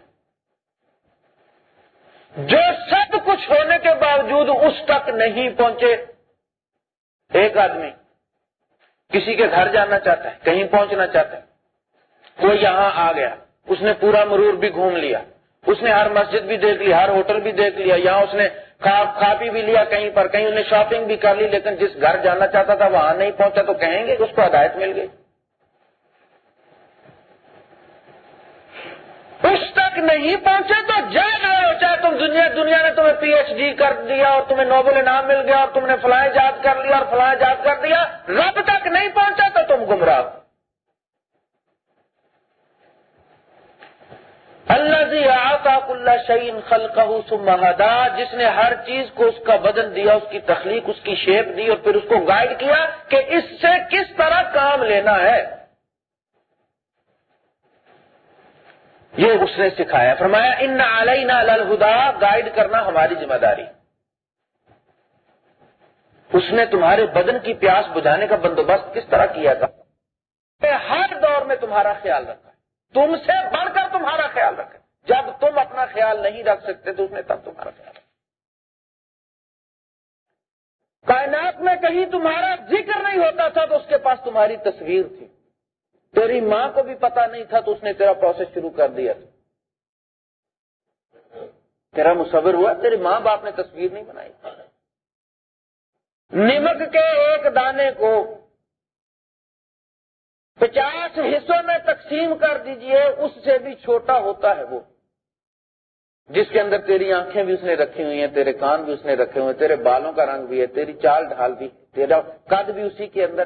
Speaker 1: جو سب کچھ ہونے کے باوجود اس تک نہیں پہنچے ایک آدمی کسی کے گھر جانا چاہتا ہے، کہیں پہنچنا چاہتا ہے، وہ یہاں آ گیا۔ اس نے پورا مرور بھی گھوم لیا۔ اس نے ہر مسجد بھی دیکھ لی، ہر ہوٹل بھی دیکھ لیا۔ یہاں اس نے کھا پی بھی لیا کہیں پر، کہیں انہیں شاپنگ بھی کر لی، لیکن جس گھر جانا چاہتا تھا، وہاں نہیں پہنچا تو کہیں گے، اس کو ہدایت مل گئی۔ اس تک نہیں پہنچے تو جاگ رہے ہو، چاہے تم دنیا دنیا نے تمہیں پی ایچ ڈی کر دیا اور تمہیں نوبل انعام مل گیا اور تم نے فلاں یاد کر لیا اور فلاں یاد کر دیا، رب تک نہیں پہنچا تو تم گمراہ اللہ جی آفاق اللہ شعین خلقہ سمہدا جس نے ہر چیز کو اس کا بدن دیا، اس کی تخلیق، اس کی شیپ دی اور پھر اس کو گائیڈ کیا کہ اس سے کس طرح کام لینا ہے۔ یہ اس نے سکھایا۔ فرمایا، ان علینا الہدا گائیڈ کرنا ہماری ذمہ داری۔ اس نے تمہارے بدن کی پیاس بجھانے کا بندوبست کس طرح کیا تھا؟ ہر دور میں تمہارا خیال رکھا تم سے بڑھ کر تمہارا خیال رکھے جب تم اپنا خیال نہیں رکھ سکتے تو اس نے تب تمہارا خیال رکھا۔ کائنات میں کہیں تمہارا ذکر نہیں ہوتا تھا تو اس کے پاس تمہاری تصویر تھی۔ تیری ماں کو بھی پتا نہیں تھا تو اس نے تیرا پروسیس شروع کر دیا تھا۔ تیرا مصور ہوا، تیری ماں باپ نے تصویر نہیں بنائی۔ نمک کے ایک دانے کو پچاس حصوں میں تقسیم کر دیجیے، اس سے بھی چھوٹا ہوتا ہے وہ۔ جس کے اندر تیری آنکھیں بھی اس نے رکھی ہوئی ہیں، تیرے کان بھی اس نے رکھے ہوئے ہیں، تیرے بالوں کا رنگ بھی ہے، تیری چال ڈھال بھی، تیرا قد بھی اسی کے اندر۔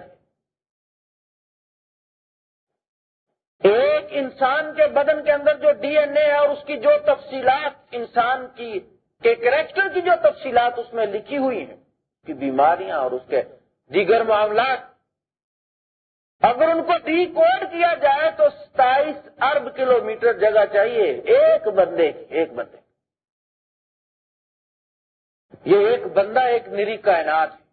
Speaker 1: ایک انسان کے بدن کے اندر جو ڈی این اے ہے اور اس کی جو تفصیلات، انسان کی کے کریکٹر کی جو تفصیلات اس میں لکھی ہوئی ہیں کہ بیماریاں اور اس کے دیگر معاملات۔ اگر ان کو ڈی کوڈ کیا جائے تو ستائیس ارب کلو میٹر جگہ چاہیے، ایک بندے ایک بندے۔ یہ ایک بندہ، ایک نری کائنات۔ ہے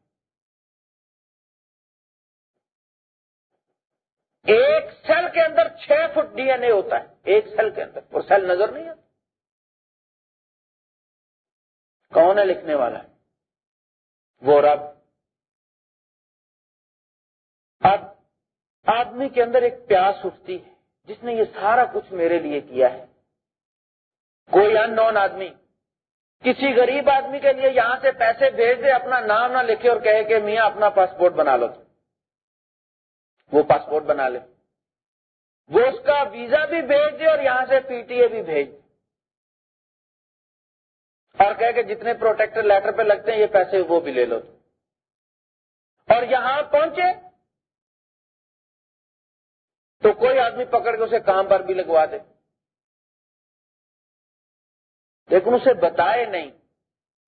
Speaker 1: ایک سیل کے اندر چھ فٹ ڈی این اے ہوتا ہے، ایک سیل کے اندر، اور سیل نظر نہیں آتا۔ کون ہے لکھنے والا؟ ہے وہ رب۔ اب آدمی کے اندر ایک پیاس اٹھتی ہے، جس نے یہ سارا کچھ میرے لیے کیا ہے۔ کوئی ان نون آدمی، کسی غریب آدمی کے لیے یہاں سے پیسے بھیج دے، اپنا نام نہ لکھے اور کہے کہ میاں اپنا پاسپورٹ بنا لو۔ وہ پاسپورٹ بنا لے۔ وہ اس کا ویزا بھی بھیج دے اور یہاں سے پی ٹی اے بھی بھیج دے۔ اور کہے کہ جتنے پروٹیکٹر لیٹر پہ لگتے ہیں، یہ پیسے وہ بھی لے لو۔ اور یہاں پہنچے۔ تو کوئی آدمی پکڑ کے اسے کام پر بھی لگوا دے۔ لیکن اسے بتائے نہیں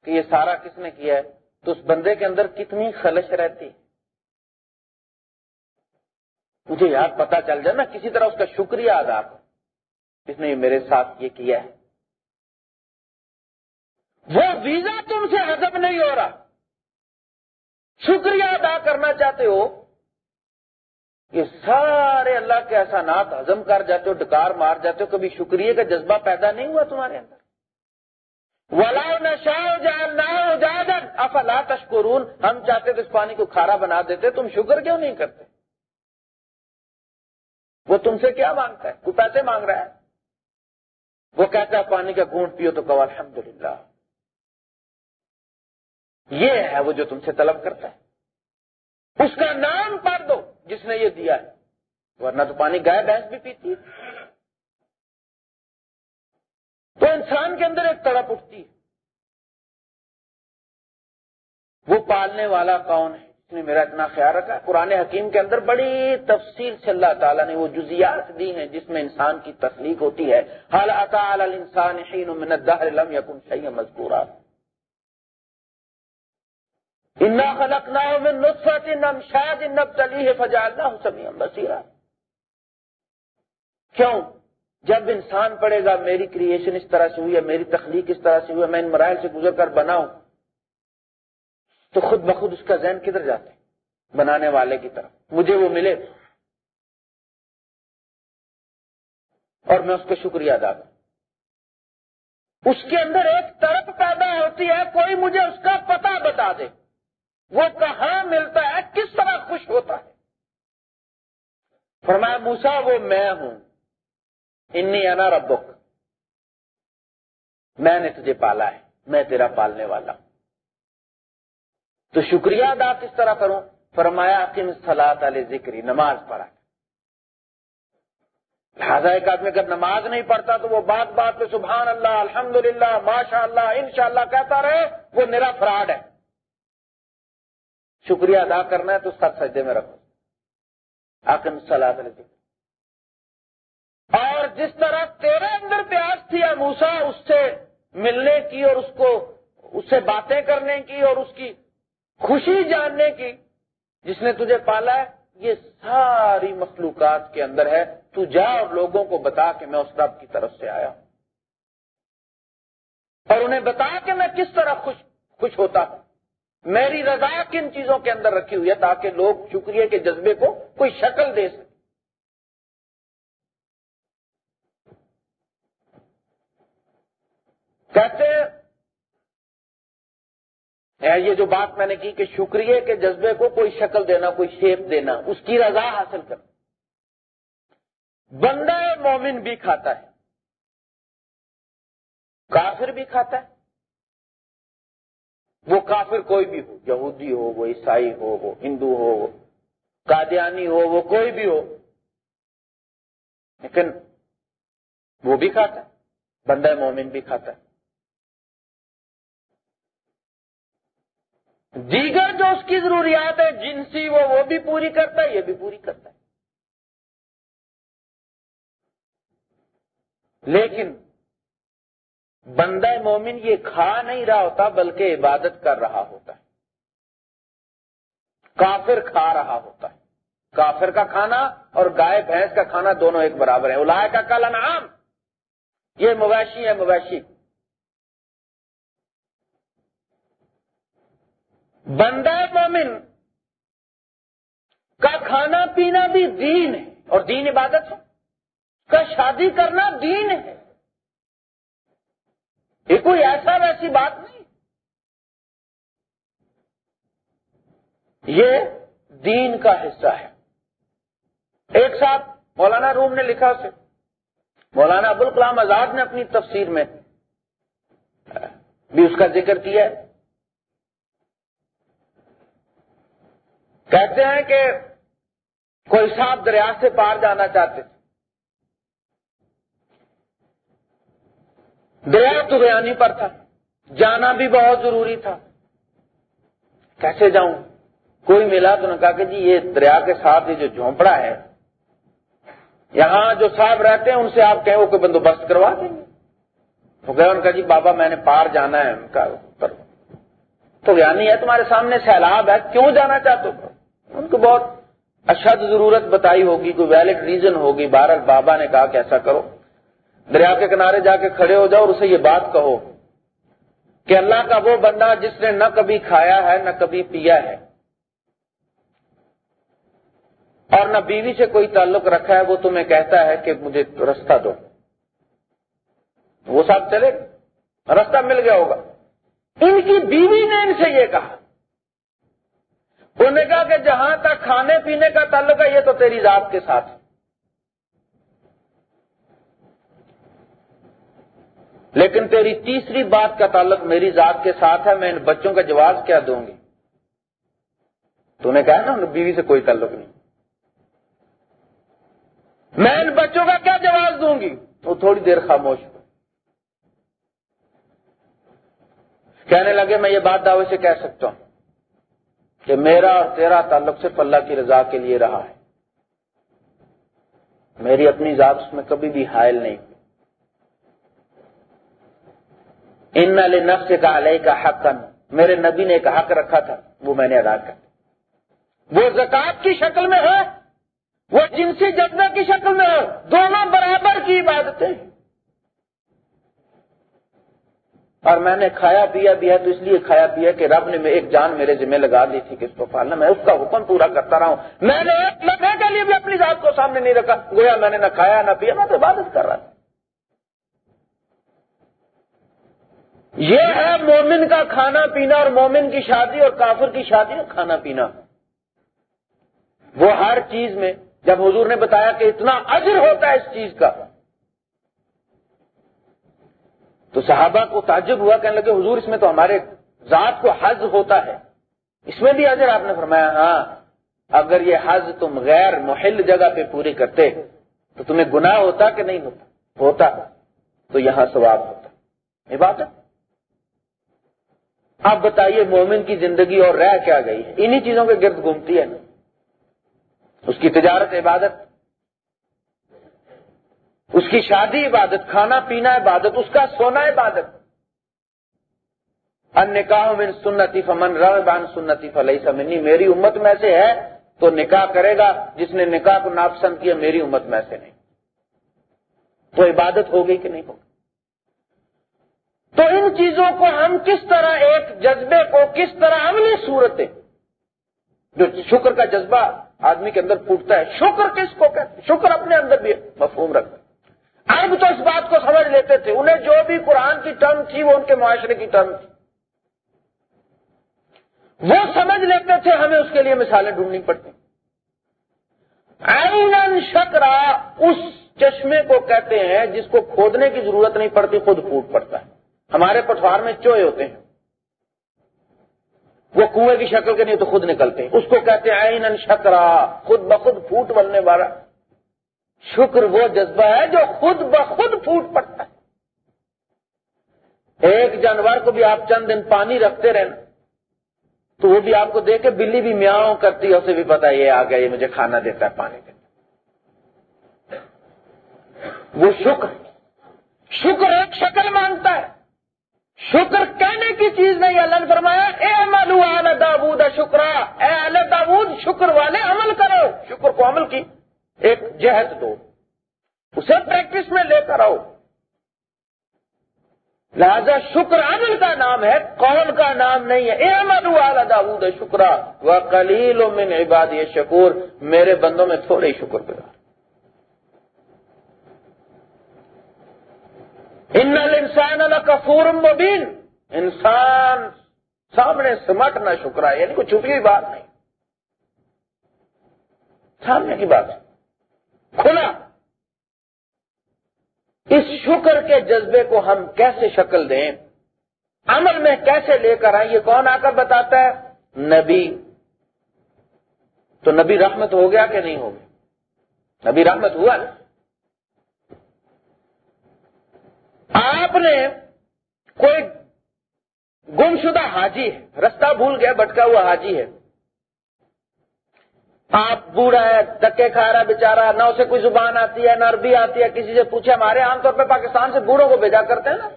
Speaker 1: کہ یہ سارا کس نے کیا ہے۔ تو اس بندے کے اندر کتنی خلش رہتی۔ ہے مجھے یاد پتا چل جائے نا، کسی طرح اس کا شکریہ ادا کر جس نے میرے ساتھ یہ کیا ہے۔ وہ ویزا تم سے ہزم نہیں ہو رہا۔ شکریہ ادا کرنا چاہتے ہو۔ یہ سارے اللہ کے احسانات ہزم کر جاتے ہو، ڈکار مار جاتے ہو، کبھی شکریہ کا جذبہ پیدا نہیں ہوا تمہارے اندر۔ ولا نشا ہو افلا تشکرون ہم چاہتے تو اس پانی کو کھارا بنا دیتے، تم شکر کیوں نہیں کرتے؟ وہ تم سے کیا مانگتا ہے؟ کوئی پیسے مانگ رہا ہے؟ وہ کہتا ہے، پانی کا گونٹ پیو تو کہ الحمد للہ یہ ہے وہ جو تم سے طلب کرتا ہے۔ اس کا نام پڑھ دو، جس نے یہ دیا ہے۔ ورنہ تو پانی گائے بھینس بھی پیتی ہے۔ تو انسان کے اندر ایک تڑپ اٹھتی ہے۔ وہ پالنے والا کون ہے؟ نے میرا اتنا خیال رکھا۔ قرآن حکیم کے اندر بڑی تفصیل سے اللہ تعالیٰ نے وہ جزیات دی ہیں جس میں انسان کی تخلیق ہوتی ہے۔ حال انسان لم یکن شیئا مذکورا انا خلقناه من نطفة امشاج نبتليه فجعلناه سميعا بصيرا۔ کیوں؟ جب انسان پڑے گا، میری کریشن اس طرح سے ہوئی ہے، میری تخلیق اس طرح سے ہوئی ہے، میں ان مراحل سے گزر کر بناؤں تو خود بخود اس کا ذہن کدھر جاتا ہے؟ بنانے والے کی طرف۔ مجھے وہ ملے اور میں اس کا شکریہ ادا کروں۔ اس کے اندر ایک طرف پیدا ہوتی ہے، کوئی مجھے اس کا پتہ بتا دے۔ وہ کہاں ملتا ہے، کس طرح خوش ہوتا ہے۔ فرمایا موسا وہ میں ہوں۔ انی انا ربک۔ میں نے تجھے پالا ہے، میں تیرا پالنے والا ہوں۔ تو شکریہ ادا کس طرح کروں؟ فرمایا کہ سلاد علیہ ذکری نماز پڑھا لہٰذا ایک آدمی اگر نماز نہیں پڑھتا تو وہ بات بات پہ سبحان اللہ الحمد للہ ماشاء اللہ ان شاء اللہ کہتا رہے، وہ میرا فراڈ ہے۔ شکریہ ادا کرنا ہے تو سب سجدے میں رکھو۔ آکن صلاح اور جس طرح تیرے اندر پیاس تھی موسا اس سے ملنے کی اور اس کو، اس سے باتیں کرنے کی اور اس کی خوشی جاننے کی جس نے تجھے پالا ہے، یہ ساری مخلوقات کے اندر ہے۔ تو جا اور لوگوں کو بتا کہ میں اس رب کی طرف سے آیا ہوں۔ اور انہیں بتا کہ میں کس طرح خوش خوش ہوتا ہوں۔ میری رضا کن چیزوں کے اندر رکھی ہوئی ہے تاکہ لوگ شکریہ کے جذبے کو کوئی شکل دے سکے کہتے یہ جو بات میں نے کی کہ شکریہ کے جذبے کو کوئی شکل دینا، کوئی شیپ دینا، اس کی رضا حاصل کرنا۔ بندہ مومن بھی کھاتا ہے، کافر بھی کھاتا ہے۔ وہ کافر کوئی بھی ہو، یہودی ہو، وہ عیسائی ہو، وہ ہندو ہو، وہ قادیانی ہو، وہ کوئی بھی ہو۔ لیکن وہ بھی کھاتا ہے، بندہ مومن بھی کھاتا ہے۔ دیگر جو اس کی ضروریات ہے جنسی وہ وہ بھی پوری کرتا ہے، یہ بھی پوری کرتا ہے۔ لیکن بندہ مومن یہ کھا نہیں رہا ہوتا، بلکہ عبادت کر رہا ہوتا ہے۔ کافر کھا رہا ہوتا ہے۔ کافر کا کھانا اور گائے، بھینس کا کھانا دونوں ایک برابر ہے الائے کا کل انعام یہ مویشی ہے، مویشی۔ بندہ مومن۔ کا کھانا پینا بھی دین ہے، اور دین عبادت ہے۔ کا شادی کرنا دین ہے۔ یہ کوئی ایسا ویسی بات نہیں۔ یہ دین کا حصہ ہے۔ ایک ساتھ مولانا روم نے لکھا اسے۔ مولانا ابوالکلام کلام آزاد نے اپنی تفسیر میں بھی اس کا ذکر کیا ہے۔ کہتے ہیں کہ کوئی صاحب دریا سے پار جانا چاہتے تھے۔ دریا تو پر تھا، جانا بھی بہت ضروری تھا۔ کیسے جاؤں؟ کوئی ملا تو نے کہا کہ جی یہ دریا کے ساتھ یہ جو جھونپڑا ہے، یہاں جو صاحب رہتے ہیں، ان سے آپ کہیں وہ کوئی بندوبست کروا دیں گے۔ تو گئے ان کا جی بابا میں نے پار جانا ہے، ان کا تو یعنی ہے تمہارے سامنے، سیلاب ہے، کیوں جانا چاہتے ہو؟ ان کو بہت اشد ضرورت بتائی ہوگی، کوئی ویلڈ ریزن ہوگی بارہ بابا نے کہا کہ ایسا کرو۔ دریا کے کنارے جا کے کھڑے ہو جاؤ اور اسے یہ بات کہو کہ اللہ کا وہ بندہ جس نے نہ کبھی کھایا ہے، نہ کبھی پیا ہے اور نہ بیوی سے کوئی تعلق رکھا ہے، وہ تمہیں کہتا ہے کہ مجھے رستہ دو۔ وہ صاحب چلے، رستہ مل گیا ہوگا۔ ان کی بیوی نے ان سے یہ کہا۔ انہوں نے کہا کہ جہاں تک کھانے پینے کا تعلق ہے، یہ تو تیری ذات کے ساتھ لیکن تیری تیسری بات کا تعلق میری ذات کے ساتھ ہے، میں ان بچوں کا جواز کیا دوں گی؟ تو نے کہا نا بیوی سے کوئی تعلق نہیں۔ میں ان بچوں کا کیا جواز دوں گی؟ وہ تھوڑی دیر خاموش ہو۔ کہنے لگے، میں یہ بات دعوے سے کہہ سکتا ہوں۔ کہ میرا اور تیرا تعلق صرف اللہ کی رضا کے لیے رہا ہے۔ میری اپنی ذات اس میں کبھی بھی حائل نہیں۔ ان نفس کا علیہ کا حق میرے نبی نے ایک حق رکھا تھا، وہ میں نے ادا کر وہ زکات کی شکل میں ہے، وہ جنسی جذبے کی شکل میں ہو دونوں برابر کی عبادتیں۔ اور میں نے کھایا پیا بھی ہے تو اس لیے کھایا پیا کہ رب نے ایک جان میرے ذمہ لگا دی تھی کہ اس کو پالنا میں اس کا حکم پورا کرتا رہا ہوں۔ میں نے ایک لمحے کے لیے بھی اپنی ذات کو سامنے نہیں رکھا۔ گویا میں نے نہ کھایا نہ پیا، میں تو عبادت کر رہا تھا۔ یہ ہے مومن کا کھانا پینا اور مومن کی شادی اور کافر کی شادی اور کھانا پینا۔ وہ ہر چیز میں، جب حضور نے بتایا کہ اتنا اجر ہوتا ہے اس چیز کا تو صحابہ کو تعجب ہوا، کہنے لگے، حضور اس میں تو ہمارے ذات کو حز ہوتا ہے۔ اس میں بھی اجر آپ نے فرمایا ہاں اگر یہ حز تم غیر محل جگہ پہ پوری کرتے تو تمہیں گناہ ہوتا کہ نہیں ہوتا؟ ہوتا۔ تو یہاں ثواب ہوتا۔ عبادت آپ بتائیے، مومن کی زندگی اور رہ کیا گئی ہے؟ انہی چیزوں کے گرد گھومتی ہے۔ نا اس کی تجارت، عبادت اس کی شادی عبادت، کھانا پینا عبادت، اس کا سونا عبادت۔ ان نکاح من سنتی فمن ران سنتی فلئی سمنی میری امت میں سے ہے تو نکاح کرے گا، جس نے نکاح کو ناپسند کیا، میری امت میں سے نہیں۔ تو عبادت ہوگی کہ نہیں ہوگی؟ تو ان چیزوں کو ہم کس طرح ایک جذبے کو، کس طرح عملی صورتیں، جو شکر کا جذبہ آدمی کے اندر پھوٹتا ہے، شکر کس کو کہتے شکر اپنے اندر بھی مفہوم رکھتا ارب تو اس بات کو سمجھ لیتے تھے۔ انہیں جو بھی قرآن کی ٹرم تھی، وہ ان کے معاشرے کی ٹرم تھی۔ وہ سمجھ لیتے تھے، ہمیں اس کے لیے مثالیں ڈھونڈنی پڑتی۔ این شکرا اس چشمے کو کہتے ہیں جس کو کھودنے کی ضرورت نہیں پڑتی، خود پھوٹ پڑتا ہے۔ ہمارے پٹوار میں چوئے ہوتے ہیں۔ وہ کنویں کی شکل کے نہیں تو خود نکلتے۔ ہیں اس کو کہتے ہیں این شکرا، خود بخود پھوٹ بننے والا۔ شکر وہ جذبہ ہے جو خود بخود پھوٹ پڑتا ہے۔ ایک جانور کو بھی آپ چند دن پانی رکھتے رہنا، تو وہ بھی آپ کو دیکھ کے بلی بھی میاؤں کرتی ہے، اسے بھی پتا یہ آ گیا، یہ مجھے کھانا دیتا ہے پانی دیتا وہ شکر شکر ایک شکل مانگتا ہے۔ شکر کہنے کی چیز نہیں، اللہ نے فرمایا، اے ملو داود، شکرا، اے اللہ داود، شکر والے عمل کرو۔ شکر کو عمل کی۔ ایک جہد دو، اسے پریکٹس میں لے کر آؤ۔ لہذا شکر عمل کا نام ہے، قول کا نام نہیں ہے۔ اے والا داود شکرا وہ کلیل من عباد شکور میرے بندوں میں تھوڑے ہی شکر گزار ان انسان اللہ کفور مبین۔ انسان سامنے سمٹنا شکرا یعنی کوئی چھپی ہوئی بات نہیں۔ سامنے کی بات۔ ہے کھلا۔ اس شکر کے جذبے کو ہم کیسے شکل دیں؟ عمل میں کیسے لے کر آئیں؟ یہ کون آ کر بتاتا ہے؟ نبی۔ تو نبی رحمت ہو گیا کہ نہیں ہو گیا؟ نبی رحمت ہوا نا؟ آپ نے کوئی گم شدہ حاجی ہے، رستہ بھول گیا بٹکا ہوا حاجی ہے۔ آپ بوڑھا ہے، دکے کھا رہا بےچارا نہ اسے کوئی زبان آتی ہے، نہ عربی آتی ہے، کسی سے پوچھے ہمارے عام طور پہ پاکستان سے بوڑھوں کو بھیجا کرتے ہیں نا۔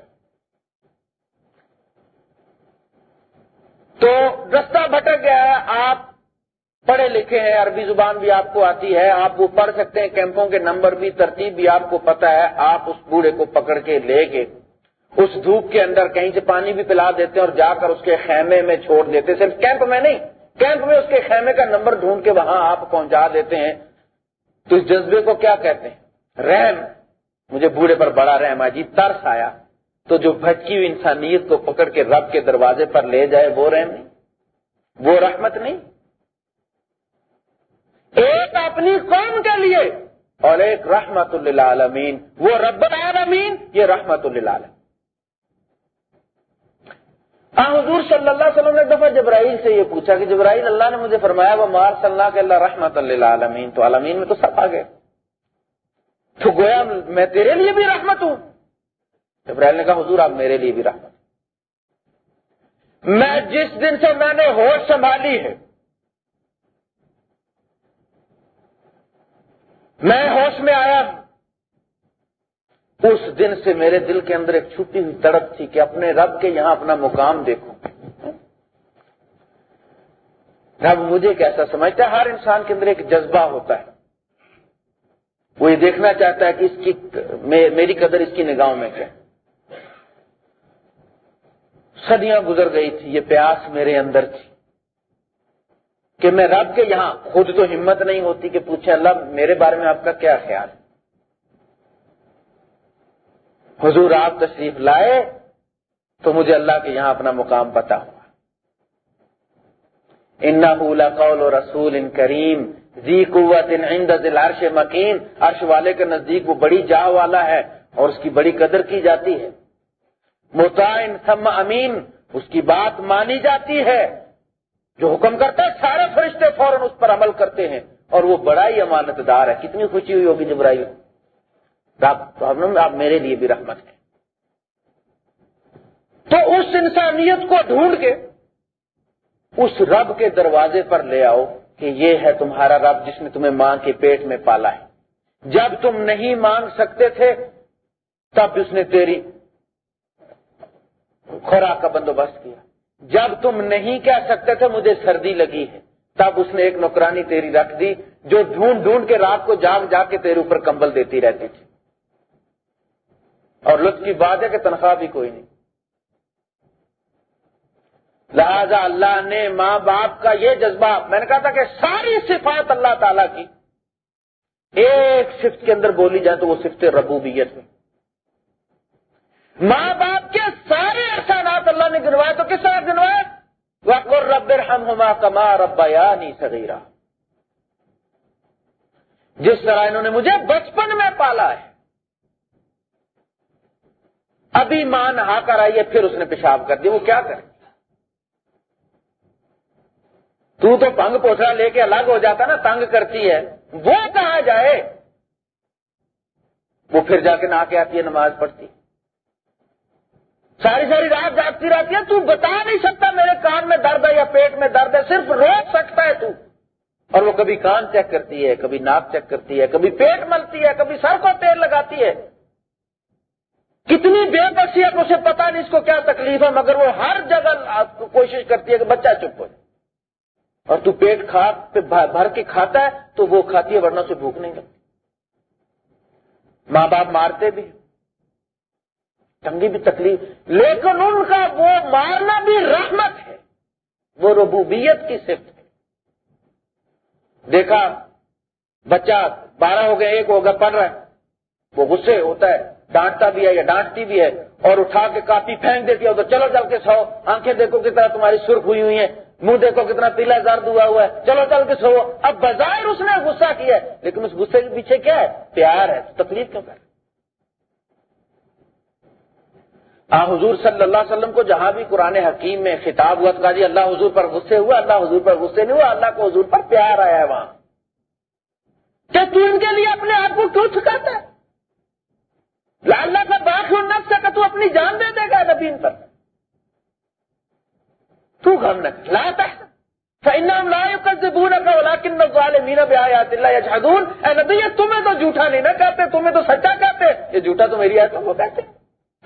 Speaker 1: تو رستہ بھٹک گیا ہے، آپ پڑھے لکھے ہیں، عربی زبان بھی آپ کو آتی ہے، آپ وہ پڑھ سکتے ہیں، کیمپوں کے نمبر بھی، ترتیب بھی آپ کو پتا ہے، آپ اس بوڑھے کو پکڑ کے لے کے اس دھوپ کے اندر کہیں سے پانی بھی پلا دیتے ہیں اور جا کر اس کے خیمے میں چھوڑ دیتے صرف کیمپ میں نہیں کیمپ میں اس کے خیمے کا نمبر ڈھونڈ کے وہاں آپ پہنچا دیتے ہیں۔ تو اس جذبے کو کیا کہتے ہیں؟ رحم۔ مجھے بوڑھے پر بڑا رحم عجیب ترس آیا۔ تو جو بھٹکی ہوئی انسانیت کو پکڑ کے رب کے دروازے پر لے جائے، وہ رحم نہیں، وہ رحمت نہیں۔ ایک اپنی قوم کے لیے، اور ایک رحمت اللہ وہ رب العالمین، یہ رحمت اللہ حضور صلی اللہ علیہ وسلم نے دفعہ جبرائیل سے یہ پوچھا کہ جبرائیل، اللہ نے مجھے فرمایا وہ مار صلی اللہ کے اللہ رحمت اللہ عالمین تو عالمین میں تو سب آ گئے تو گویا میں تیرے لیے بھی رحمت ہوں۔ جبرائیل نے کہا، حضور، آپ میرے لیے بھی رحمت میں جس دن سے میں نے ہوش سنبھالی ہے، میں ہوش میں آیا۔ ہوں اس دن سے میرے دل کے اندر ایک چھٹی ہوئی تڑپ تھی کہ اپنے رب کے یہاں اپنا مقام دیکھوں۔ رب مجھے کیسا سمجھتا ہے، ہر انسان کے اندر ایک جذبہ ہوتا ہے۔ وہ یہ دیکھنا چاہتا ہے کہ اس کی میری قدر اس کی نگاہوں میں کیا صدیاں گزر گئی تھی، یہ پیاس میرے اندر تھی۔ کہ میں رب کے یہاں، خود تو ہمت نہیں ہوتی کہ پوچھے اللہ، میرے بارے میں آپ کا کیا خیال ہے؟ حضور آپ تشریف لائے تو مجھے اللہ کے یہاں اپنا مقام پتا ہوا۔ ان قول رسول ان کریم زی قوت ان عرش مکین۔ عرش والے کے نزدیک وہ بڑی جا والا ہے اور اس کی بڑی قدر کی جاتی ہے۔ متعین ثم امین، اس کی بات مانی جاتی ہے۔ جو حکم کرتا ہے، سارے فرشتے فوراً اس پر عمل کرتے ہیں اور وہ بڑا ہی امانت دار ہے۔ کتنی خوشی ہوئی ہوگی جبرائیل۔ آپ میرے لیے بھی رحمت ہے تو اس انسانیت کو ڈھونڈ کے اس رب کے دروازے پر لے آؤ کہ یہ ہے تمہارا رب جس نے تمہیں ماں کے پیٹ میں پالا ہے۔ جب تم نہیں مانگ سکتے تھے، تب اس نے تیری خوراک کا بندوبست کیا۔ جب تم نہیں کہہ سکتے تھے، مجھے سردی لگی ہے، تب اس نے ایک نوکرانی تیری رکھ دی جو ڈھونڈ ڈھونڈ کے رات کو جاگ جا کے تیرے اوپر کمبل دیتی رہتی تھی۔ اور لطف کی بات ہے کہ تنخواہ بھی کوئی نہیں۔ لہذا اللہ نے ماں باپ کا یہ جذبہ، میں نے کہا تھا کہ ساری صفات اللہ تعالی کی، ایک صفت کے اندر بولی جائے تو وہ صفت ربوبیت میں ماں باپ کے سارے احسانات اللہ نے گنوائے تو کس طرح گنوائے؟ وقر رب ہم ہما کما ربا نہیں سگیرا جس طرح انہوں نے مجھے بچپن میں پالا ہے۔ ابھی ماں نہا کر آئی ہے پھر اس نے پیشاب کر دیا، وہ کیا کرے؟ تو تو پنگ پوچھا لے کے الگ ہو جاتا نا، تنگ کرتی ہے۔ وہ کہاں جائے؟ وہ پھر جا کے نہ کے آتی ہے، نماز پڑھتی۔ ساری ساری رات جاگتی رہتی ہے، تو بتا نہیں سکتا میرے کان میں درد ہے یا پیٹ میں درد ہے، صرف روک سکتا ہے تو۔ اور وہ کبھی کان چیک کرتی ہے، کبھی ناک چیک کرتی ہے، کبھی پیٹ ملتی ہے، کبھی سر کو تیل لگاتی ہے۔ کتنی بے بسی ہے اسے پتا نہیں اس کو کیا تکلیف ہے، مگر وہ ہر جگہ کوشش کرتی ہے کہ بچہ چپ ہو اور تو پیٹ کھا، بھر کے کھاتا ہے، تو وہ کھاتی ہے، ورنہ سے بھوک نہیں لگتی۔ ماں باپ مارتے بھی تنگی بھی تکلیف۔ لیکن ان کا وہ مارنا بھی رحمت ہے۔ وہ ربوبیت کی صفت ہے۔ دیکھا، بچہ بارہ ہو گیا، ایک ہوگا پڑھ رہا ہے۔ وہ غصے ہوتا ہے۔ ڈانٹتا بھی ہے یا ڈانٹتی بھی ہے اور اٹھا کے کاپی پھینک دیتی ہے تو چلو چل کے سو، آنکھیں دیکھو کتنا تمہاری سرخ ہوئی ہوئی ہیں، منہ دیکھو کتنا پیلا زرد ہوا ہوا ہے، چلو چل کے سو۔ اب بظاہر اس نے غصہ کیا ہے، لیکن اس غصے کے پیچھے کیا ہے؟ پیار ہے، تکلیف کیوں کر آ، حضور صلی اللہ علیہ وسلم کو جہاں بھی قرآن حکیم میں خطاب ہوا تو جی اللہ حضور پر غصے ہوا، اللہ حضور پر غصے نہیں ہوا، اللہ کو حضور پر پیار آیا ہے وہاں۔ کیا تو ان کے لیے اپنے آپ کو کیوں چکاتا ہے؟ اللہ کا باقی نفس کا تو اپنی جان دے دے گا نبین پر۔ تو غم نہ لاتا ہے مینا بے آیات اللہ یا اے نبی، یہ تمہیں تو جھوٹا نہیں نہ کہتے، تمہیں تو سچا کہتے۔ یہ جھوٹا تو میری آیتوں کو کہتے۔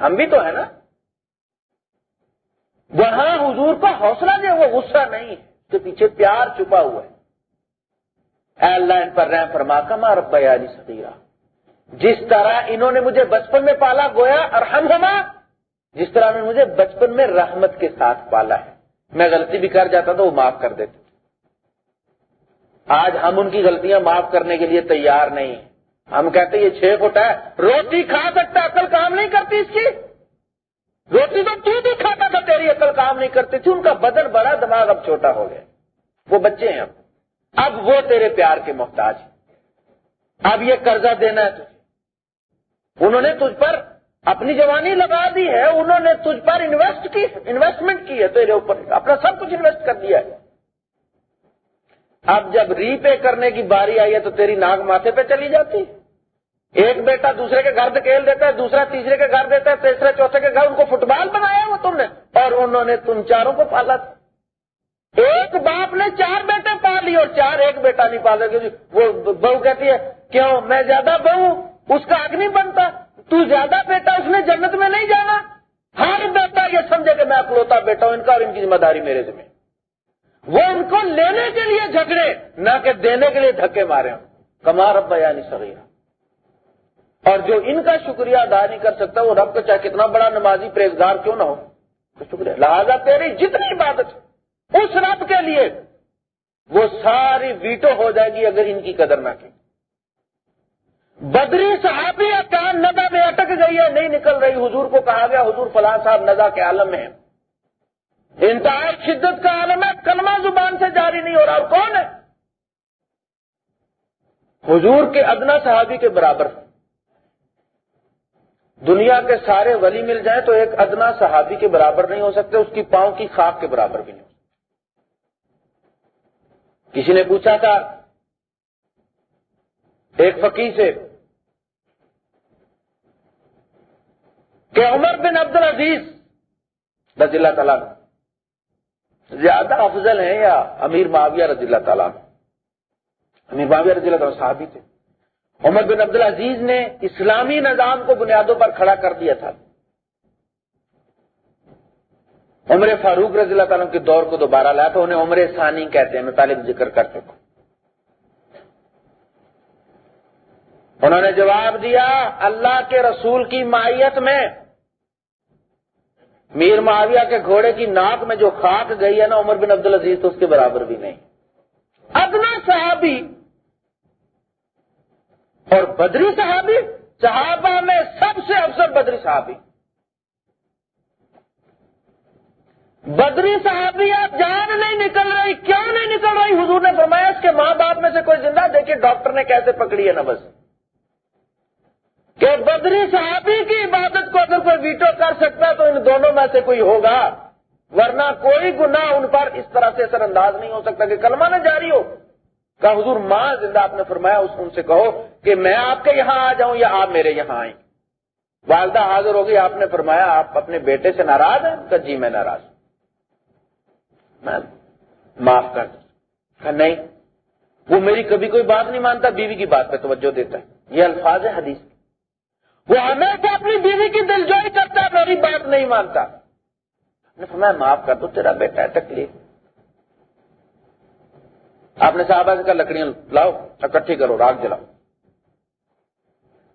Speaker 1: ہم بھی تو ہے نا۔ وہاں حضور کا حوصلہ جو وہ غصہ نہیں ہے کے پیچھے پیار چھپا ہوا ہے۔ اے اللہ، ان پر رحم فرما کا مار بیانی سکیرا جس طرح انہوں نے مجھے بچپن میں پالا گویا اور ہم ہما جس طرح انہوں نے مجھے بچپن میں رحمت کے ساتھ پالا ہے۔ میں غلطی بھی کر جاتا تو وہ معاف کر دیتے۔ آج ہم ان کی غلطیاں معاف کرنے کے لیے تیار نہیں۔ ہم کہتے یہ چھ فٹ ہے، روٹی کھا سکتا عقل کام نہیں کرتی اس کی۔ روٹی تو تو بھی کھاتا تھا، تیری عقل کام نہیں کرتی تھی۔ ان کا بدن بڑا دماغ اب چھوٹا ہو گیا۔ وہ بچے ہیں اب۔ اب وہ تیرے پیار کے محتاج اب یہ قرضہ دینا ہے تجھے۔ انہوں نے تجھ پر اپنی جوانی لگا دی ہے، انہوں نے تجھ پر انویسٹ کی انویسٹمنٹ کی ہے تیرے اوپر، اپنا سب کچھ انویسٹ کر دیا ہے۔ اب جب ری پے کرنے کی باری آئی ہے تو تیری ناک ماتھے پہ چلی جاتی۔ ایک بیٹا دوسرے کے گھر دکیل دیتا ہے، دوسرا تیسرے کے گھر دیتا ہے، تیسرے چوتھے کے گھر، ان کو فٹ بال بنایا وہ تم نے۔ اور انہوں نے تم چاروں کو پالا۔ ایک باپ نے چار بیٹے پال اور چار ایک بیٹا نہیں پالے وہ بہو کہتی ہے، کیوں؟ میں زیادہ بہو اس کا حق نہیں بنتا تو زیادہ بیٹا اس نے جنت میں نہیں جانا۔ ہر بیٹا یہ سمجھے کہ میں اکلوتا بیٹا ہوں، ان کا اور ان کی ذمہ داری میرے ذمہ۔ وہ ان کو لینے کے لیے جھگڑے، نہ کہ دینے کے لیے دھکے مارے ہوں۔ کمار اب یعنی سگیرا اور جو ان کا شکریہ ادا نہیں کر سکتا، وہ رب کا چاہے کتنا بڑا نمازی پریزگار کیوں نہ ہو، تو شکریہ۔ لہذا تیری جتنی عبادت اس رب کے لیے، وہ ساری ویٹو ہو جائے گی اگر ان کی قدر نہ کی۔ بدری صحابی کان ندا میں اٹک گئی ہے، نہیں نکل رہی۔ حضور کو کہا گیا، حضور فلاں صاحب ندا کے عالم میں انتہائی شدت کا عالم ہے، کلمہ زبان سے جاری نہیں ہو رہا۔ اور کون ہے؟ حضور کے ادنا صحابی کے برابر۔ دنیا کے سارے ولی مل جائیں تو ایک ادنا صحابی کے برابر نہیں ہو سکتے، اس کی پاؤں کی خاک کے برابر بھی نہیں ہو کسی نے پوچھا تھا، ایک فقیر سے کہ عمر بن عبد العزیز رضی اللہ تعالیٰ زیادہ افضل ہیں یا امیر معاویہ رضی اللہ تعالیٰ امیر معاویہ رضی اللہ تعالیٰ صحابی تھے۔ عمر بن عبد العزیز نے اسلامی نظام کو بنیادوں پر کھڑا کر دیا تھا۔ عمر فاروق رضی اللہ تعالیٰ کے دور کو دوبارہ لایا تو انہیں عمر ثانی کہتے ہیں، میں پہلے ذکر کر چکا انہوں نے جواب دیا، اللہ کے رسول کی مائیت میں میر معاویہ کے گھوڑے کی ناک میں جو خاک گئی ہے نا، عمر بن عبد العزیز تو اس کے برابر بھی نہیں۔ ادنا صحابی اور بدری صحابی، صحابہ میں سب سے افسر بدری صحابی۔ بدری صحابی، آپ جان نہیں نکل رہی کیا نہیں نکل رہی؟ حضور نے فرمایا، اس کے ماں باپ میں سے کوئی زندہ دیکھیے، ڈاکٹر نے کیسے پکڑی ہے نا بس۔ کہ بدری صحابی کی عبادت کو اگر کوئی ویٹو کر سکتا ہے تو ان دونوں میں سے کوئی ہوگا، ورنہ کوئی گناہ ان پر اس طرح سے اثر انداز نہیں ہو سکتا کہ کلمہ نہ جاری ہو۔ کہ حضور، ماں زندہ آپ نے فرمایا، اس ان سے کہو کہ میں آپ کے یہاں آ جاؤں یا آپ میرے یہاں آئیں۔ والدہ حاضر ہوگی آپ نے فرمایا، آپ اپنے بیٹے سے ناراض ہیں کہ جی میں ناراض ہوں۔ میں معاف کر دوں۔ نہیں، وہ میری کبھی کوئی بات نہیں مانتا، بیوی کی بات پہ توجہ دیتا ہے۔ یہ الفاظ ہے حدیث۔ وہ ہمیشہ اپنی بیوی کی دل جوئی کرتا ہے میری بات نہیں مانتا۔ میں معاف کر دوں تیرا بیٹا ہے، تکلیف۔ آپ نے صاحبہ سے کہا، لکڑیاں لاؤ، اکٹھی کرو، راگ جلاؤ۔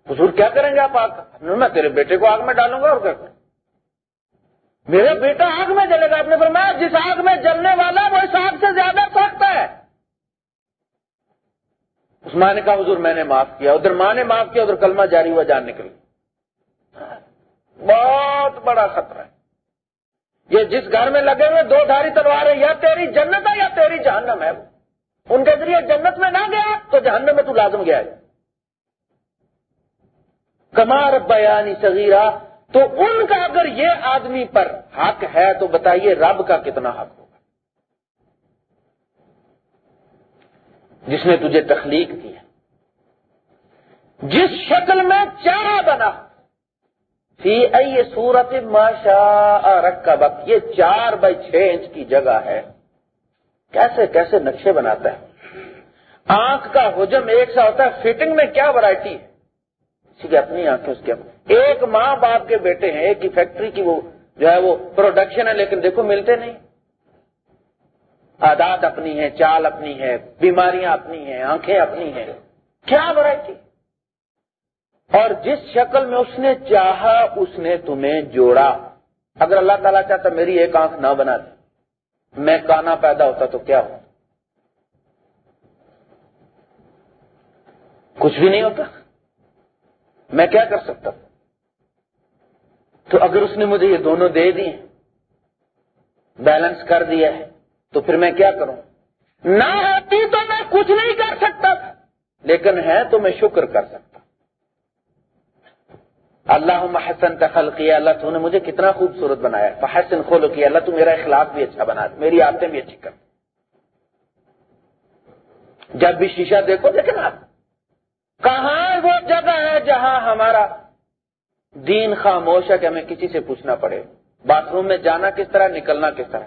Speaker 1: حضور کیا کریں گے آپ آگ؟ میں تیرے بیٹے کو آگ میں ڈالوں گا اور کیا کروں میرا بیٹا آگ میں جلے گا، آپ نے فرمایا، جس آگ میں جلنے والا وہ اس آگ سے زیادہ سخت ہے۔ اس ماں نے کہا، حضور، میں نے معاف کیا، ادھر ماں نے معاف کیا، ادھر کلمہ جاری ہوا، جان نکلی۔ بہت بڑا خطرہ ہے۔ یہ جس گھر میں لگے ہوئے دو دھاری تلوار ہے یا تیری جنت ہے یا تیری جہنم ہے ان کے ذریعے جنت میں نہ گیا تو جہنم میں تو لازم گیا ہے۔ کمار بیانی صغیرہ، تو ان کا اگر یہ آدمی پر حق ہے تو بتائیے رب کا کتنا حق ہوگا۔ جس نے تجھے تخلیق کی ہے، جس شکل میں چارہ بنا فی ائی صورت ماشا رکھ کا وقت یہ چار بائی چھ انچ کی جگہ ہے۔ کیسے کیسے نقشے بناتا ہے؟ آنکھ کا حجم ایک سا ہوتا ہے، فٹنگ میں کیا ورائٹی ہے اسی کی اپنی آنکھیں اس کے ایک ماں باپ کے بیٹے ہیں، ایک ہی فیکٹری کی وہ جو ہے وہ پروڈکشن ہے، لیکن دیکھو ملتے نہیں۔ عادات اپنی ہے چال اپنی ہے، بیماریاں اپنی ہیں، آنکھیں اپنی ہیں۔ کیا ورائٹی اور جس شکل میں اس نے چاہا، اس نے تمہیں جوڑا۔ اگر اللہ تعالیٰ چاہتا میری ایک آنکھ نہ بنا دے میں کانا پیدا ہوتا تو کیا ہوتا کچھ بھی نہیں ہوتا۔ میں کیا کر سکتا؟ تو اگر اس نے مجھے یہ دونوں دے دیے، بیلنس کر دیا ہے، تو پھر میں کیا کروں؟ نہ ہوتی تو میں کچھ نہیں کر سکتا۔ لیکن ہے تو میں شکر کر سکتا۔ اللہ محسن کا کیا اللہ تو نے مجھے کتنا خوبصورت بنایا فحسن کھولو کیا اللہ تو میرا اخلاق بھی اچھا بنا میری عادتیں بھی اچھی کر۔ جب بھی شیشہ دیکھو، دیکھیں آپ۔ کہاں وہ جگہ ہے جہاں ہمارا دین خاموش ہے کہ ہمیں کسی سے پوچھنا پڑے؟ باتھ روم میں جانا کس طرح، نکلنا کس طرح۔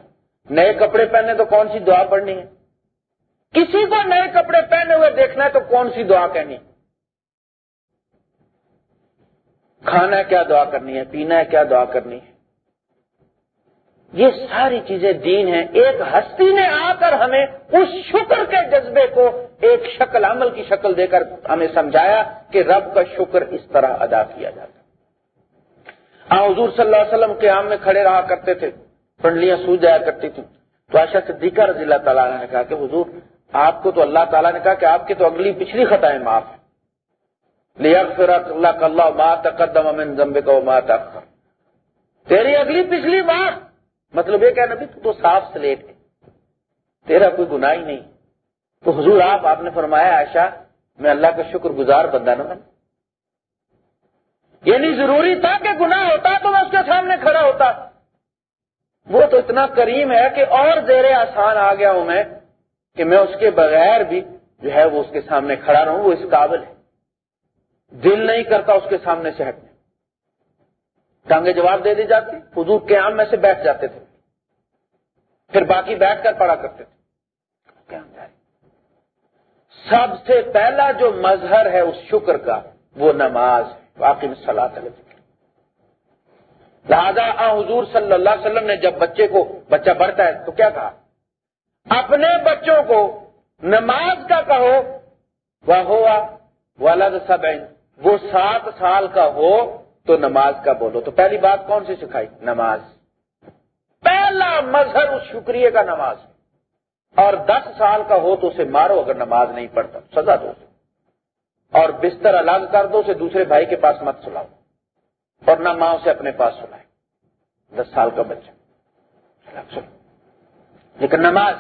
Speaker 1: نئے کپڑے پہنے تو کون سی دعا پڑھنی ہے؟ کسی کو نئے کپڑے پہنے ہوئے دیکھنا ہے تو کون سی دعا کہنی کھانا کیا دعا کرنی ہے، پینا ہے کیا دعا کرنی ہے؟ یہ ساری چیزیں دین ہیں۔ ایک ہستی نے آ کر ہمیں اس شکر کے جذبے کو ایک شکل عمل کی شکل دے کر ہمیں سمجھایا کہ رب کا شکر اس طرح ادا کیا جاتا ہاں حضور صلی اللہ علیہ وسلم کے عام میں کھڑے رہا کرتے تھے، پنڈلیاں سو جایا کرتی تھیں۔ تو ایسا صدیقہ رضی اللہ تعالیٰ نے کہا کہ حضور، آپ کو تو اللہ تعالیٰ نے کہا کہ آپ کی تو اگلی پچھلی خطائیں معاف ہیں۔ پھر اللہ کا اللہ تقدم امن زمبے کا ماں تخر تیری اگلی پچھلی بات مطلب یہ کہنا بھی تو صاف سلیٹ ہے۔ تیرا کوئی گناہ ہی نہیں۔ تو حضور آپ آپ نے فرمایا، عائشہ، میں اللہ کا شکر گزار بندہ نہ بن یعنی ضروری تھا کہ گناہ ہوتا تو میں اس کے سامنے کھڑا ہوتا۔ وہ تو اتنا کریم ہے کہ اور زیر آسان آ گیا ہوں میں کہ میں اس کے بغیر بھی جو ہے وہ اس کے سامنے کھڑا رہوں، وہ اس قابل ہے۔ دل نہیں کرتا اس کے سامنے سے ہٹنے ٹانگے جواب دے دی جاتی، حضور کے میں سے بیٹھ جاتے تھے۔ پھر باقی بیٹھ کر پڑا کرتے تھے۔ سب سے پہلا جو مظہر ہے اس شکر کا، وہ نماز، واقعی میں صلاح لہذا حضور صلی اللہ علیہ وسلم نے جب بچے کو، بچہ بڑھتا ہے تو کیا کہا؟ اپنے بچوں کو نماز کا کہو وہ ہوا والد سب وہ سات سال کا ہو تو نماز کا بولو۔ تو پہلی بات کون سی سکھائی؟ نماز۔ پہلا مظہر اس شکریہ کا نماز۔ اور دس سال کا ہو تو اسے مارو اگر نماز نہیں پڑھتا۔ سزا دو اسے۔ اور بستر الگ کر دو، اسے دوسرے بھائی کے پاس مت سلاؤ۔ اور نہ ماں اسے اپنے پاس سلائے۔ دس سال کا بچہ۔ لیکن نماز۔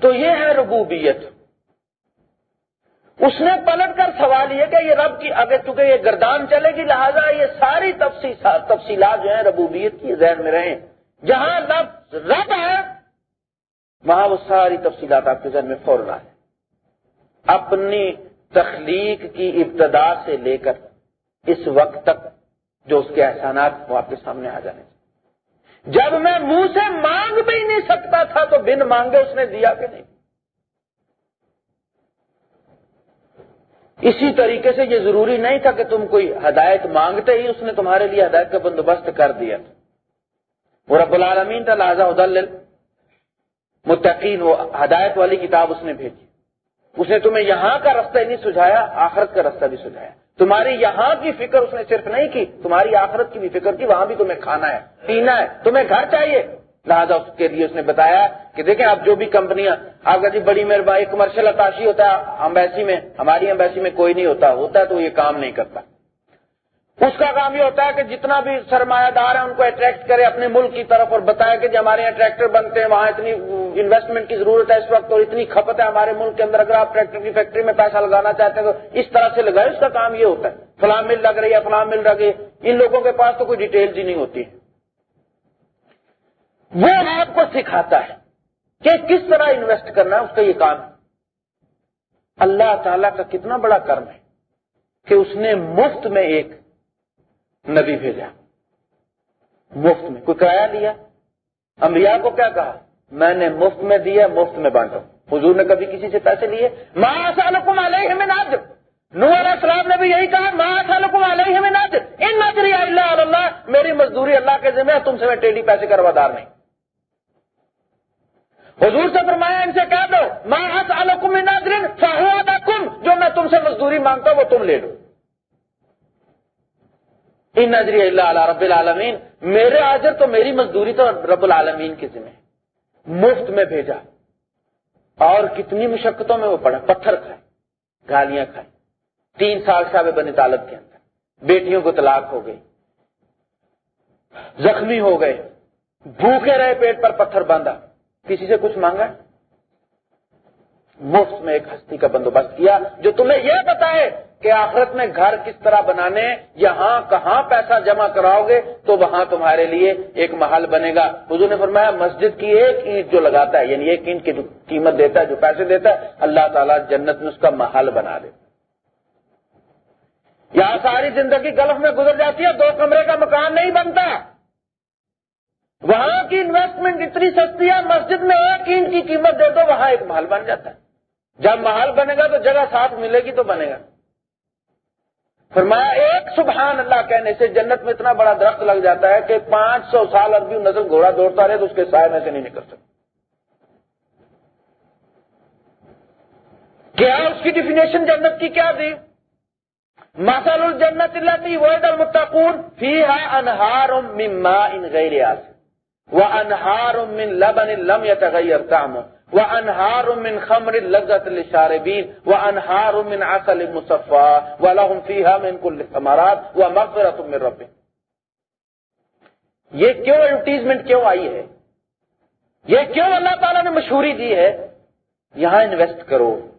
Speaker 1: تو یہ ہے ربوبیت۔ اس نے پلٹ کر سوال یہ کہ یہ رب کی اگر چونکہ یہ گردان چلے گی، لہذا یہ ساری تفصیلات جو ہیں ربوبیت کی ذہن میں رہیں۔ جہاں رب رب ہے، وہاں وہ ساری تفصیلات آپ کے ذہن میں فور ہے اپنی تخلیق کی ابتدا سے لے کر اس وقت تک جو اس کے احسانات وہ آپ کے سامنے آ جانے جب میں منہ سے مانگ بھی نہیں سکتا تھا تو بن مانگے اس نے دیا کہ نہیں۔ اسی طریقے سے یہ ضروری نہیں تھا کہ تم کوئی ہدایت مانگتے ہی اس نے تمہارے لیے ہدایت کا بندوبست کر دیا۔ تھا وہ رب العالمین تھا، لہٰذا ادل متقین، وہ ہدایت والی کتاب اس نے بھیجی۔ اس نے تمہیں یہاں کا رستہ ہی نہیں سجھایا، آخرت کا رستہ بھی سجھایا۔ تمہاری یہاں کی فکر اس نے صرف نہیں کی، تمہاری آخرت کی بھی فکر کی، وہاں بھی تمہیں کھانا ہے، پینا ہے، تمہیں گھر چاہیے۔ لہٰذا اس کے لیے اس نے بتایا کہ دیکھیں آپ جو بھی کمپنیاں آپ کا جی بڑی مہربانی کمرشل اتاشی ہوتا ہے، امبیسی میں، ہماری امبیسی میں کوئی نہیں ہوتا ہوتا ہے تو یہ کام نہیں کرتا۔ اس کا کام یہ ہوتا ہے کہ جتنا بھی سرمایہ دار ہے ان کو اٹریکٹ کرے اپنے ملک کی طرف اور بتایا کہ جی ہمارے یہاں ٹریکٹر بنتے ہیں، وہاں اتنی انویسٹمنٹ کی ضرورت ہے، اس وقت اور اتنی کھپت ہے ہمارے ملک کے اندر، اگر آپ ٹریکٹر کی فیکٹری میں پیسہ لگانا چاہتے ہیں تو اس طرح سے لگائے اس کا کام یہ ہوتا ہے۔ فلاں مل لگ رہی ہے فلاں مل رہی ہے ان لوگوں کے پاس تو کوئی ڈیٹیل ہی نہیں ہوتی۔ ہے وہ آپ کو سکھاتا ہے کہ کس طرح انویسٹ کرنا ہے، اس کا یہ کام ہے۔ اللہ تعالی کا کتنا بڑا کرم ہے کہ اس نے مفت میں ایک نبی بھیجا۔ مفت میں۔ کوئی کرایہ لیا؟ انبیاء کو کیا کہا؟ میں نے مفت میں دیا، مفت میں بانٹا۔ حضور نے کبھی کسی سے پیسے لیے؟ ماں سالکم علیہ میں ناج نو علیہ السلام نے بھی یہی کہا ماں سالکم علیہ میں ناج ان نظری اللہ اللہ، میری مزدوری اللہ کے ذمہ تم سے میں ٹیلی پیسے کا روادار نہیں۔ حضور سے فرمایا ان سے کہہ دو ماں الکم ناظرین فہو کم جو میں تم سے مزدوری مانگتا ہوں وہ تم لے لو۔ ان نظری اللہ علیہ رب العالمین میرے حاضر تو میری مزدوری تو رب العالمین کی ذمہ مفت میں بھیجا۔ اور کتنی مشقتوں میں وہ پڑا پتھر کھائے، گالیاں کھائے۔ تین سال سے بنی طالب کے اندر۔ بیٹیوں کو طلاق ہو گئی۔ زخمی ہو گئے۔ بھوکے رہے پیٹ پر پتھر باندھا۔ کسی سے کچھ مانگا؟ مفت میں ایک ہستی کا بندوبست کیا جو تمہیں یہ بتائے کہ آخرت میں گھر کس طرح بنانے، یہاں کہاں پیسہ جمع کراؤ گے، تو وہاں تمہارے لیے ایک محل بنے گا۔ حضور نے فرمایا، مسجد کی ایک اینٹ جو لگاتا ہے یعنی ایک اینٹ کی جو قیمت دیتا ہے، جو پیسے دیتا ہے، اللہ تعالیٰ جنت میں اس کا محل بنا دے۔ یہاں ساری زندگی گلف میں گزر جاتی ہے، دو کمرے کا مکان نہیں بنتا۔ وہاں کی انویسٹمنٹ اتنی سستی ہے، مسجد میں ایک اینٹ کی قیمت دے دو، وہاں ایک محل بن جاتا ہے۔ جب محل بنے گا تو جگہ ساتھ ملے گی تو بنے گا۔ فرمایا، ایک سبحان اللہ کہنے سے جنت میں اتنا بڑا درخت لگ جاتا ہے کہ پانچ سو سال عربی نظر گھوڑا دوڑتا رہے تو اس کے سائے میں سے نہیں نکل سکتا۔ کیا اس کی ڈیفینیشن جنت کی کیا دی مسل الجنت اللہ تھی وہ المتقون فی ہا انہار مما ان غیر وہ انہار من لبن لم یتغیر طعمه. وانهار من خمر لذت للشاربين. وانهار من عسل مصفى. ولهم فيها من كل الثمرات ومغفرة من ربهم یہ کیوں ایڈورٹیزمنٹ کیوں آئی ہے؟ یہ کیوں اللہ تعالیٰ نے مشہوری دی ہے؟ یہاں انویسٹ کرو.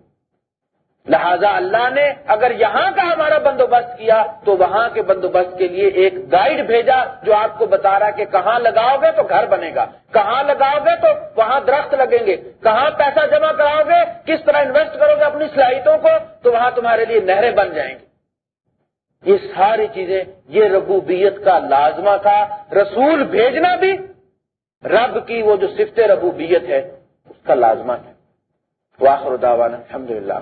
Speaker 1: لہذا اللہ نے اگر یہاں کا ہمارا بندوبست کیا تو وہاں کے بندوبست کے لیے ایک گائیڈ بھیجا جو آپ کو بتا رہا ہے کہ کہاں لگاؤ گے تو گھر بنے گا۔ کہاں لگاؤ گے تو وہاں درخت لگیں گے۔ کہاں پیسہ جمع کراؤ گے کس طرح انویسٹ کرو گے اپنی صلاحیتوں کو، تو وہاں تمہارے لیے نہریں بن جائیں گی۔ یہ ساری چیزیں، یہ ربوبیت کا لازمہ تھا۔ رسول بھیجنا بھی رب کی وہ جو صفت ربوبیت ہے، اس کا لازمہ ہے۔ واخر دعوانا الحمد للہ